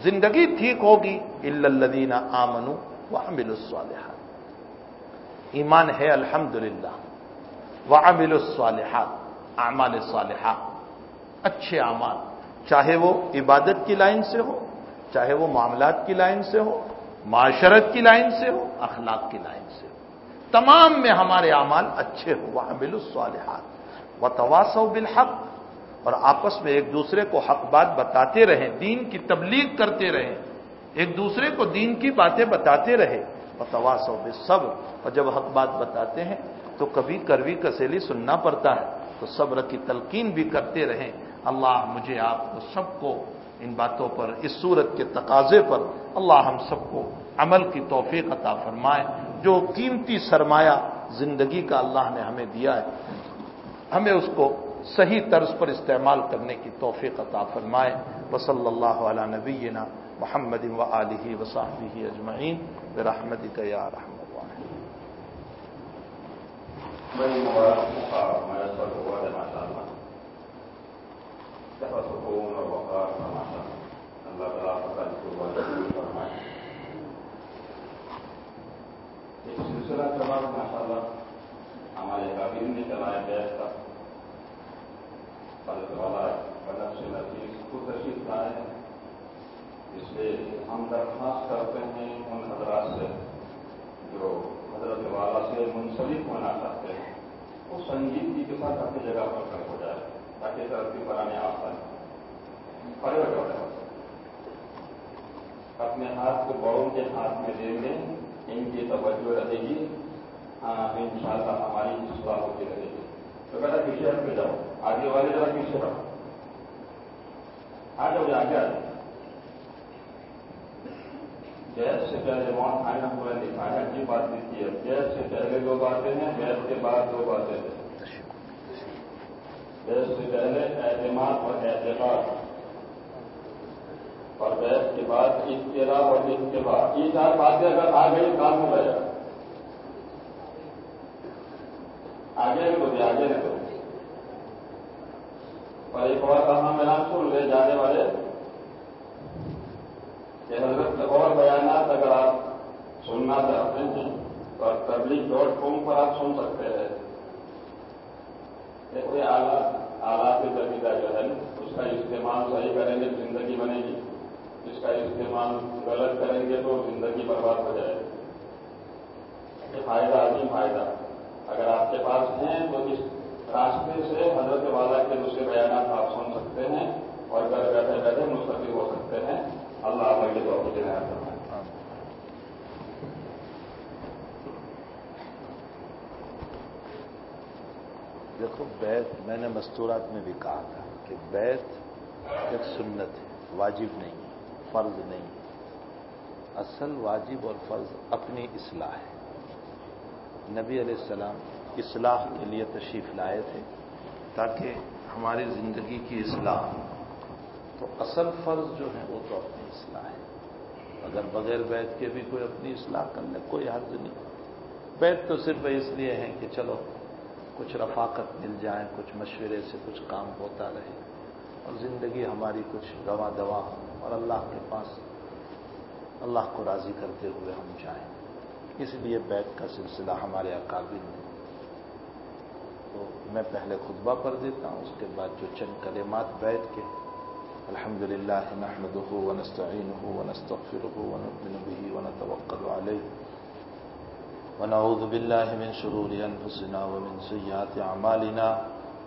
Speaker 1: زندگی ٹھیک ہوگی الدین آمن و امل الصالحات۔ ایمان ہے الحمد للہ وہ الصالحات، اعمال صالحات، اچھے اعمال، چاہے وہ عبادت کی لائن سے ہو، چاہے وہ معاملات کی لائن سے ہو، معاشرت کی لائن سے ہو، اخلاق کی لائن سے ہو، تمام میں ہمارے اعمال اچھے ہو وہ الصالحات و بالحق، اور آپس میں ایک دوسرے کو حق بات بتاتے رہیں، دین کی تبلیغ کرتے رہیں، ایک دوسرے کو دین کی باتیں بتاتے رہے اور تواسو بے سب اور جب حق بات بتاتے ہیں تو کبھی کروی کسیلی سننا پڑتا ہے۔ تو صبر کی تلقین بھی کرتے رہیں۔ اللہ مجھے آپ کو سب کو ان باتوں پر، اس صورت کے تقاضے پر اللہ ہم سب کو عمل کی توفیق عطا فرمائے۔ جو قیمتی سرمایہ زندگی کا اللہ نے ہمیں دیا ہے، ہمیں اس کو صحیح طرز پر استعمال کرنے کی توفیق عطا فرمائے۔ وصلی اللہ علیہ نبینا محمد و علیہ وصحبہ اجمعین۔ برحمتک یا رحمت
Speaker 2: سلسلہ چلا ماشاء اللہ ہمارے کابل نے چلایا گیس کا حضرت والا بدر سے نزدیک کو تشریف لائے ہیں اس لیے ہم درخواست کرتے ہیں ان حضرات سے جو حضرت والا سے منسلک ہونا چاہتے ہیں۔ وہ سنجیدگی کے ساتھ اپنی جگہ پر کھڑے ہو جائے، تاکہ ترقی بنانے آسان کھڑے ہو جائے اپنے ہاتھ کو بڑوں کے ہاتھ میں دیں گے ان کی توجہ رہے گی۔ ہاں ان شاء اللہ ہماری اصلاح ہوتی رہے گی۔ تو بیٹا پیچھے ہٹ پہ جاؤ۔ آگے والے ذرا پیچھے رہو آ جاؤ آگے آ جاؤ گیس سے پہلے وہاں کھانا پورا دکھایا یہ بات لکھی ہے۔ گیس سے پہلے دو باتیں ہیں گیس کے بعد دو باتیں ہیں۔ گیس سے پہلے اعتماد اور اعتبار اور بیس کے بعد اطلاع اور اتباع یہ چار باتیں اگر آ گئی، کام ہو گیا آگے نہیں تو آگے نہیں تو اور ایک اور کہاں میں سن لے جانے والے کہ حضرت اور بیانات اگر آپ سننا چاہتے ہیں تو تبلیغ ڈاٹ کام پر آپ سن سکتے ہیں۔ ایسے آلات آلات جدیدہ جو ہے، اس کا استعمال صحیح کریں گے، زندگی بنے گی۔ اس کا استعمال غلط کریں گے تو زندگی برباد ہو جائے۔ گی فائدہ عظیم فائدہ۔ اگر آپ کے پاس ہیں تو اس راستے سے حضرت والا کے دوسرے بیانات آپ سن سکتے ہیں اور گھر بیٹھے بیٹھے مستقل ہو سکتے ہیں۔ اللہ آپ کے طور پر کرنا
Speaker 1: دیکھو بیت میں نے مستورات میں بھی کہا تھا کہ بیت ایک سنت ہے، واجب نہیں، فرض نہیں۔ اصل واجب اور فرض اپنی اصلاح ہے۔ نبی علیہ السلام اصلاح کے لیے تشریف لائے تھے تاکہ ہماری زندگی کی اصلاح تو اصل فرض جو ہے وہ تو اپنی اصلاح ہے۔ اگر بغیر بیت کے بھی کوئی اپنی اصلاح کر لے کوئی حرض نہیں۔ بیت تو صرف اس لیے ہے کہ چلو، کچھ رفاقت مل جائے، کچھ مشورے سے کچھ کام ہوتا رہے۔ اور زندگی ہماری کچھ دوا دوا اور اللہ کے پاس اللہ کو راضی کرتے ہوئے ہم جائیں۔ اس لیے بیت کا سلسلہ ہمارے اکابر میں۔ تو میں پہلے خطبہ پر دیتا ہوں، اس کے بعد جو چند کلمات بیت کے الحمد للہ نحمد ہو ونستعین ہو ونستغفر ہو ونؤمن به ونتوکل علیہ ونعوذ باللہ من شرور أنفسنا ومن سیئات أعمالنا.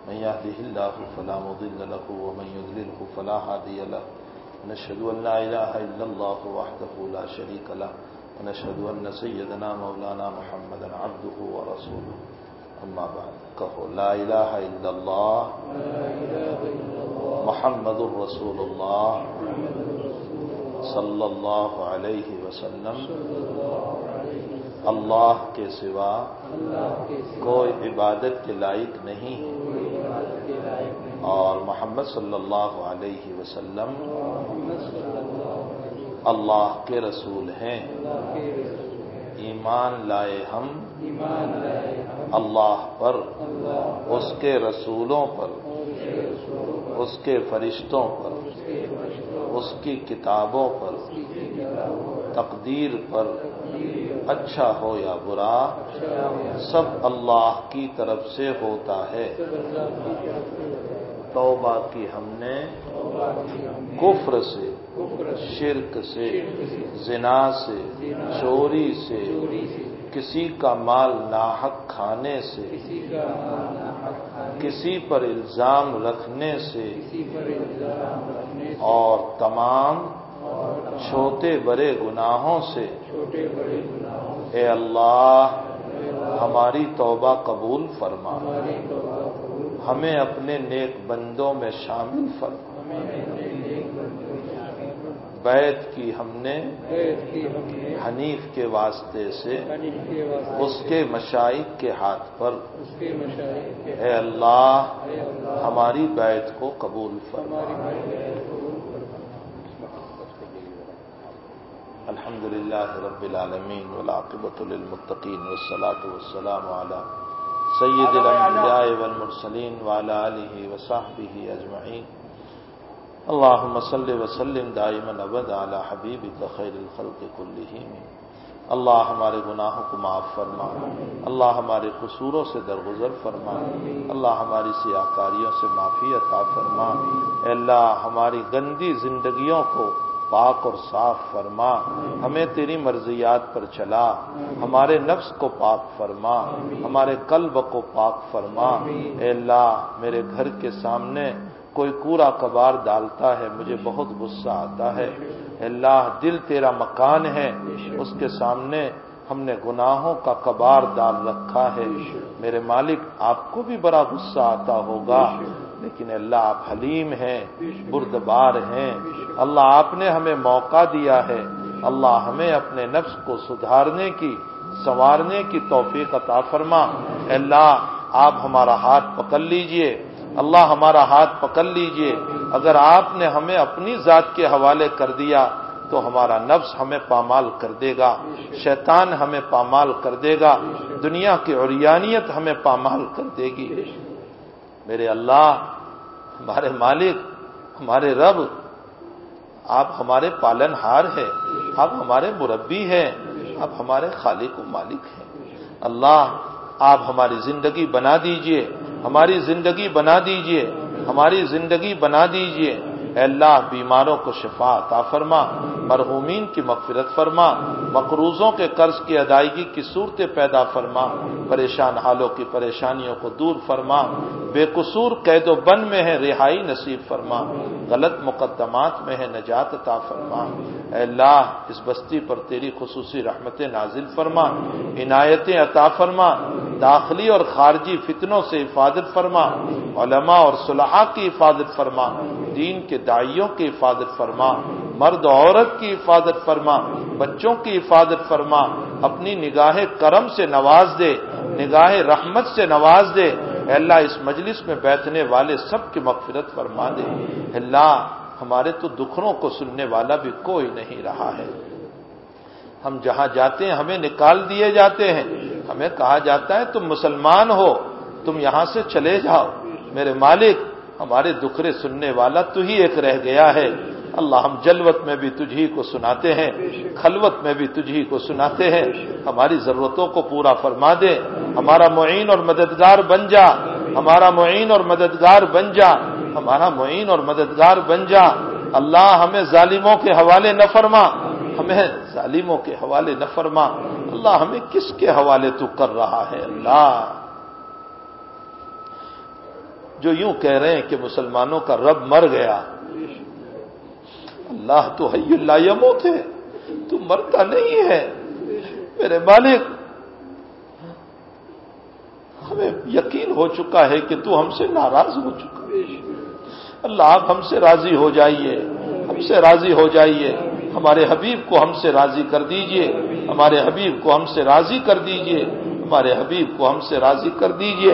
Speaker 1: من يهده الله فلا مضل له ومن يضلله فلا هادي له. ونشهد أن لا إله إلا الله وحده لا شريك له. ونشهد أن سيدنا مولانا محمدا عبده ورسوله. أما بعد كهو لا إله إلا الله. محمد رسول الله صلی اللہ علیہ وسلم اللہ کے سوا کوئی عبادت کے لائق نہیں ہے۔ اور محمد صلی اللہ علیہ وسلم اللہ کے رسول ہیں۔ ایمان لائے ہم اللہ پر، اس کے رسولوں پر۔ اس کے فرشتوں پر، اس کی کتابوں پر، تقدیر پر اچھا ہو یا برا، سب اللہ کی طرف سے ہوتا ہے۔ توبہ کی ہم نے کفر سے، شرک سے، زنا سے، چوری سے، کسی کا مال ناحق کھانے سے کسی پر الزام رکھنے سے اور تمام چھوٹے بڑے گناہوں سے اے اللہ ہماری توبہ قبول فرما۔ ہمیں اپنے نیک بندوں میں شامل فرما۔ بیت کی ہم نے حنیف کے واسطے سے اس کے مشائق کے ہاتھ پر اے اللہ ہماری بیت کو قبول فرما۔ الحمد للہ رب العالمین ولاقبۃ للمتقین والصلاة والسلام على سید الانبیاء والمرسلین وعلى آلہ وصحبہ اجمعین۔ اللہم صلی وسلم دائما ابد على حبیبک خیر الخلق کلہم اللہ ہمارے گناہوں کو معاف فرما. اللہ ہمارے قصوروں سے درگزر فرما. اللہ ہماری سیاکاریوں سے معافی عطا فرما. اللہ ہماری گندی زندگیوں کو پاک اور صاف فرما. ہمیں تیری مرضیات پر چلا. ہمارے نفس کو پاک فرما. ہمارے قلب کو پاک فرما. اے اللہ میرے گھر کے سامنے کوئی کورا کبار ڈالتا ہے، مجھے بہت غصہ آتا ہے۔ اللہ، دل تیرا مکان ہے۔ اس کے سامنے ہم نے گناہوں کا کبار ڈال رکھا ہے۔ میرے مالک، آپ کو بھی بڑا غصہ آتا ہوگا۔ لیکن اللہ، آپ حلیم ہیں، بردبار ہیں۔ اللہ، آپ نے ہمیں موقع دیا ہے۔ اللہ، ہمیں اپنے نفس کو سدھارنے کی، سنوارنے کی توفیق عطا فرما۔ اللہ، آپ ہمارا ہاتھ پکڑ لیجیے۔ اللہ ہمارا ہاتھ پکڑ لیجیے۔ اگر آپ نے ہمیں اپنی ذات کے حوالے کر دیا، تو ہمارا نفس ہمیں پامال کر دے گا۔ شیطان ہمیں پامال کر دے گا۔ دنیا کی اوریانیت ہمیں پامال کر دے گی۔ میرے اللہ، ہمارے مالک، ہمارے رب، آپ ہمارے پالن ہار ہے آپ ہمارے مربی ہیں۔ آپ ہمارے خالق و مالک ہیں۔ اللہ، آپ ہماری زندگی بنا دیجیے۔ ہماری زندگی بنا دیجیے ہماری زندگی بنا دیجیے۔ اے اللہ، بیماروں کو شفا عطا فرما، مرحومین کی مغفرت فرما، مقروضوں کے قرض کی ادائیگی کی صورتیں پیدا فرما، پریشان حالوں کی پریشانیوں کو دور فرما، بے قصور قید و بن میں ہے رہائی نصیب فرما، غلط مقدمات میں ہے نجات عطا فرما۔ اے اللہ، اس بستی پر تیری خصوصی رحمت نازل فرما، عنایتیں عطا فرما، داخلی اور خارجی فتنوں سے حفاظت فرما، علماء اور صلاح کی حفاظت فرما، دین کے دائیوں کی حفاظت فرما، مرد عورت کی حفاظت فرما، بچوں کی حفاظت فرما، اپنی نگاہ کرم سے نواز دے، نگاہ رحمت سے نواز دے۔ اللہ، اس مجلس میں بیٹھنے والے سب کی مغفرت فرما دے۔ اللہ، ہمارے تو دکھروں کو سننے والا بھی کوئی نہیں رہا ہے۔ ہم جہاں جاتے ہیں، ہمیں نکال دیے جاتے ہیں۔ ہمیں کہا جاتا ہے، تم مسلمان ہو، تم یہاں سے چلے جاؤ۔ میرے مالک ہمارے دکھرے سننے والا تو ہی ایک رہ گیا ہے۔ اللہ ہم جلوت میں بھی تجھی کو سناتے ہیں، خلوت میں بھی تجھی کو سناتے ہیں۔ ہماری ضرورتوں کو پورا فرما دے۔ ہمارا معین اور مددگار بن جا۔ ہمارا معین اور مددگار بن جا۔ ہمارا معین اور مددگار بن جا۔ اللہ ہمیں ظالموں کے حوالے نہ فرما۔ ہمیں ظالموں کے حوالے نہ فرما۔ اللہ ہمیں کس کے حوالے تو کر رہا ہے؟ اللہ۔ جو یوں کہہ رہے ہیں کہ مسلمانوں کا رب مر گیا۔ اللہ تو حی اللہ یموت ہے۔ تو مرتا نہیں ہے۔ میرے مالک، ہمیں یقین ہو چکا ہے کہ تو ہم سے ناراض ہو چکا اللہ، آپ ہم سے راضی ہو جائیے۔ ہم سے راضی ہو جائیے۔ ہمارے حبیب کو ہم سے راضی کر دیجیے ہمارے حبیب کو ہم سے راضی کر دیجیے ہمارے حبیب کو ہم سے راضی کر دیجیے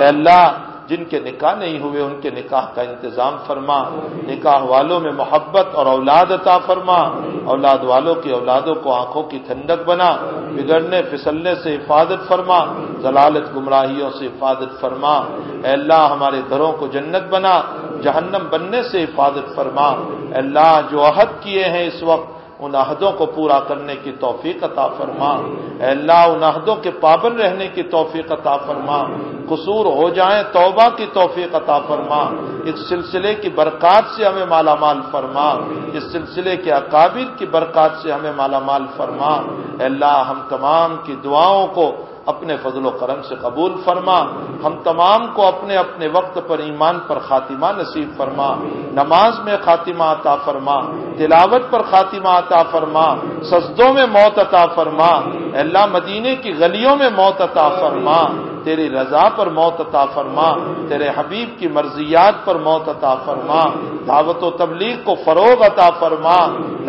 Speaker 1: اے اللہ جن کے نکاح نہیں ہوئے، ان کے نکاح کا انتظام فرما۔ نکاح والوں میں محبت اور اولاد عطا فرما۔ اولاد والوں کی اولادوں کو آنکھوں کی ٹھنڈک بنا۔ بگڑنے، پھسلنے سے حفاظت فرما۔ ضلالت گمراہیوں سے حفاظت فرما۔ اے اللہ، ہمارے گھروں کو جنت بنا۔ جہنم بننے سے حفاظت فرما۔ اے اللہ، جو عہد کیے ہیں اس وقت ان عہدوں کو پورا کرنے کی توفیق عطا فرما۔ اے اللہ، ان عہدوں کے پابند رہنے کی توفیق عطا فرما۔ قصور ہو جائیں، توبہ کی توفیق عطا فرما۔ اس سلسلے کی برکات سے ہمیں مالا مال فرما۔ اس سلسلے کے اکابر کی برکات سے ہمیں مالا مال فرما۔ اے اللہ، ہم تمام کی دعاؤں کو اپنے فضل و کرم سے قبول فرما۔ ہم تمام کو اپنے اپنے وقت پر ایمان پر خاتمہ نصیب فرما۔ نماز میں خاتمہ عطا فرما۔ تلاوت پر خاتمہ عطا فرما۔ سجدوں میں موت عطا فرما۔ اللہ مدینے کی گلیوں میں موت عطا فرما۔ تیری رضا پر موت عطا فرما، تیرے حبیب کی مرضیات پر موت عطا فرما، دعوت و تبلیغ کو فروغ عطا فرما،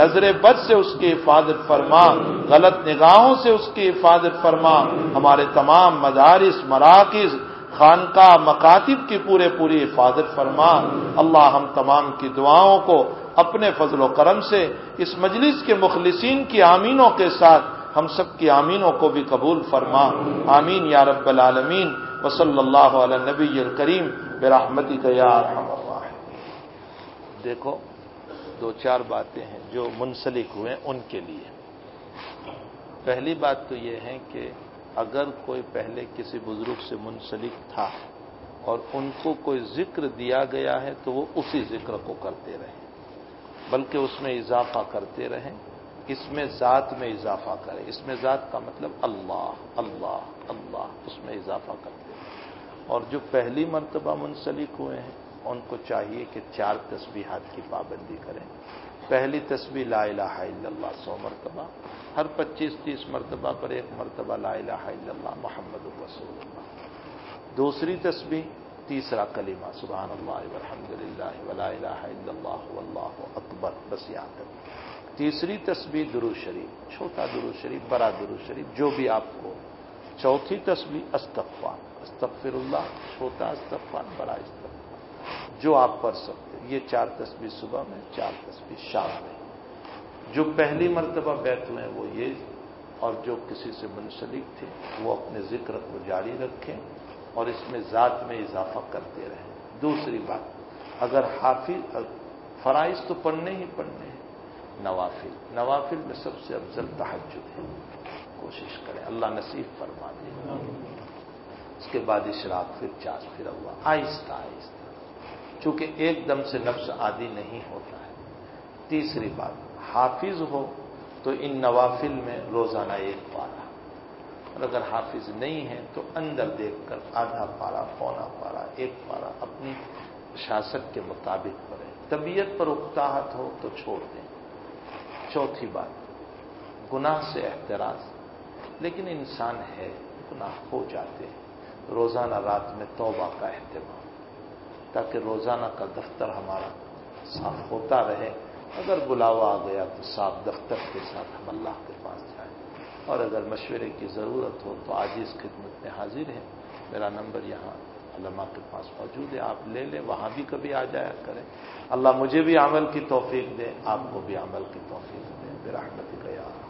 Speaker 1: نظر بد سے اس کی حفاظت فرما، غلط نگاہوں سے اس کی حفاظت فرما، ہمارے تمام مدارس، مراکز، خانقاہ، مکاتب کی پورے پوری حفاظت فرما۔ اللہ ہم تمام کی دعاؤں کو اپنے فضل و کرم سے اس مجلس کے مخلصین کی آمینوں کے ساتھ ہم سب کی آمینوں کو بھی قبول فرما۔ آمین یا رب العالمین۔ وصلی اللہ علیہ نبی الکریم۔ برحمتی کا یا دیکھو، دو چار باتیں ہیں جو منسلک ہوئے ہیں ان کے لیے۔ پہلی بات تو یہ ہے کہ اگر کوئی پہلے کسی بزرگ سے منسلک تھا اور ان کو کوئی ذکر دیا گیا ہے تو وہ اسی ذکر کو کرتے رہیں، بلکہ اس میں اضافہ کرتے رہیں۔ اس میں ذات میں اضافہ کرے۔ اس میں ذات کا مطلب اللہ اللہ اللہ، اس میں اضافہ کرتے اور جو پہلی مرتبہ منسلک ہوئے ہیں، ان کو چاہیے کہ چار تسبیحات کی پابندی کریں۔ پہلی تسبیح لا الہ الا اللہ، سو مرتبہ۔ ہر پچیس تیس مرتبہ پر ایک مرتبہ لا الہ الا اللہ، محمد الرسول اللہ۔ دوسری تسبیح، تیسرا کلمہ، سبحان اللہ الحمد للہ، ولا الہ الا اللہ، واللہ اکبر، بس یہاں تک۔ تیسری تصویر درو شریف، چھوٹا درو شریف، بڑا درو شریف، جو بھی آپ کو۔ چوتھی تصویر استغفار۔ استغفر اللہ چھوٹا استغفار، بڑا استغفار۔ جو آپ پڑھ سکتے یہ چار تصویر صبح میں، چار تصویر شام میں۔ جو پہلی مرتبہ بیت ہوئے وہ یہ، اور جو کسی سے منسلک تھے، وہ اپنے ذکر کو جاری رکھیں اور اس میں ذات میں اضافہ کرتے رہیں۔ دوسری بات، اگر حافظ، فرائض تو پڑھنے ہی پڑھنے ہیں۔ نوافل۔ نوافل میں سب سے افضل تحجد ہے۔ کوشش کریں۔ اللہ نصیب فرما دے۔ اس کے بعد اشراق پھر چار، پھر اللہ۔ آہستہ آہستہ۔ چونکہ ایک دم سے نفس عادی نہیں ہوتا ہے۔ تیسری بات، حافظ ہو تو ان نوافل میں روزانہ ایک پارا اور اگر حافظ نہیں ہے تو اندر دیکھ کر آدھا پارا پونا پارا ایک پارا اپنی شاست کے مطابق پڑے طبیعت پر اکتاحت ہو تو چھوڑ دیں۔ چوتھی بات، گناہ سے احتراز۔ لیکن انسان ہے، گناہ ہو جاتے ہیں۔ روزانہ رات میں توبہ کا اہتمام، تاکہ روزانہ کا دفتر ہمارا صاف ہوتا رہے۔ اگر بلاوا آ گیا تو صاف دفتر کے ساتھ ہم اللہ کے پاس جائیں۔ اور اگر مشورے کی ضرورت ہو تو آج اس خدمت میں حاضر ہے میرا نمبر یہاں علماء کے پاس موجود ہے، آپ لے لیں، وہاں بھی کبھی آ جایا کریں۔ اللہ مجھے بھی عمل کی توفیق دے، آپ کو بھی عمل کی توفیق برحمتك يا
Speaker 2: رب.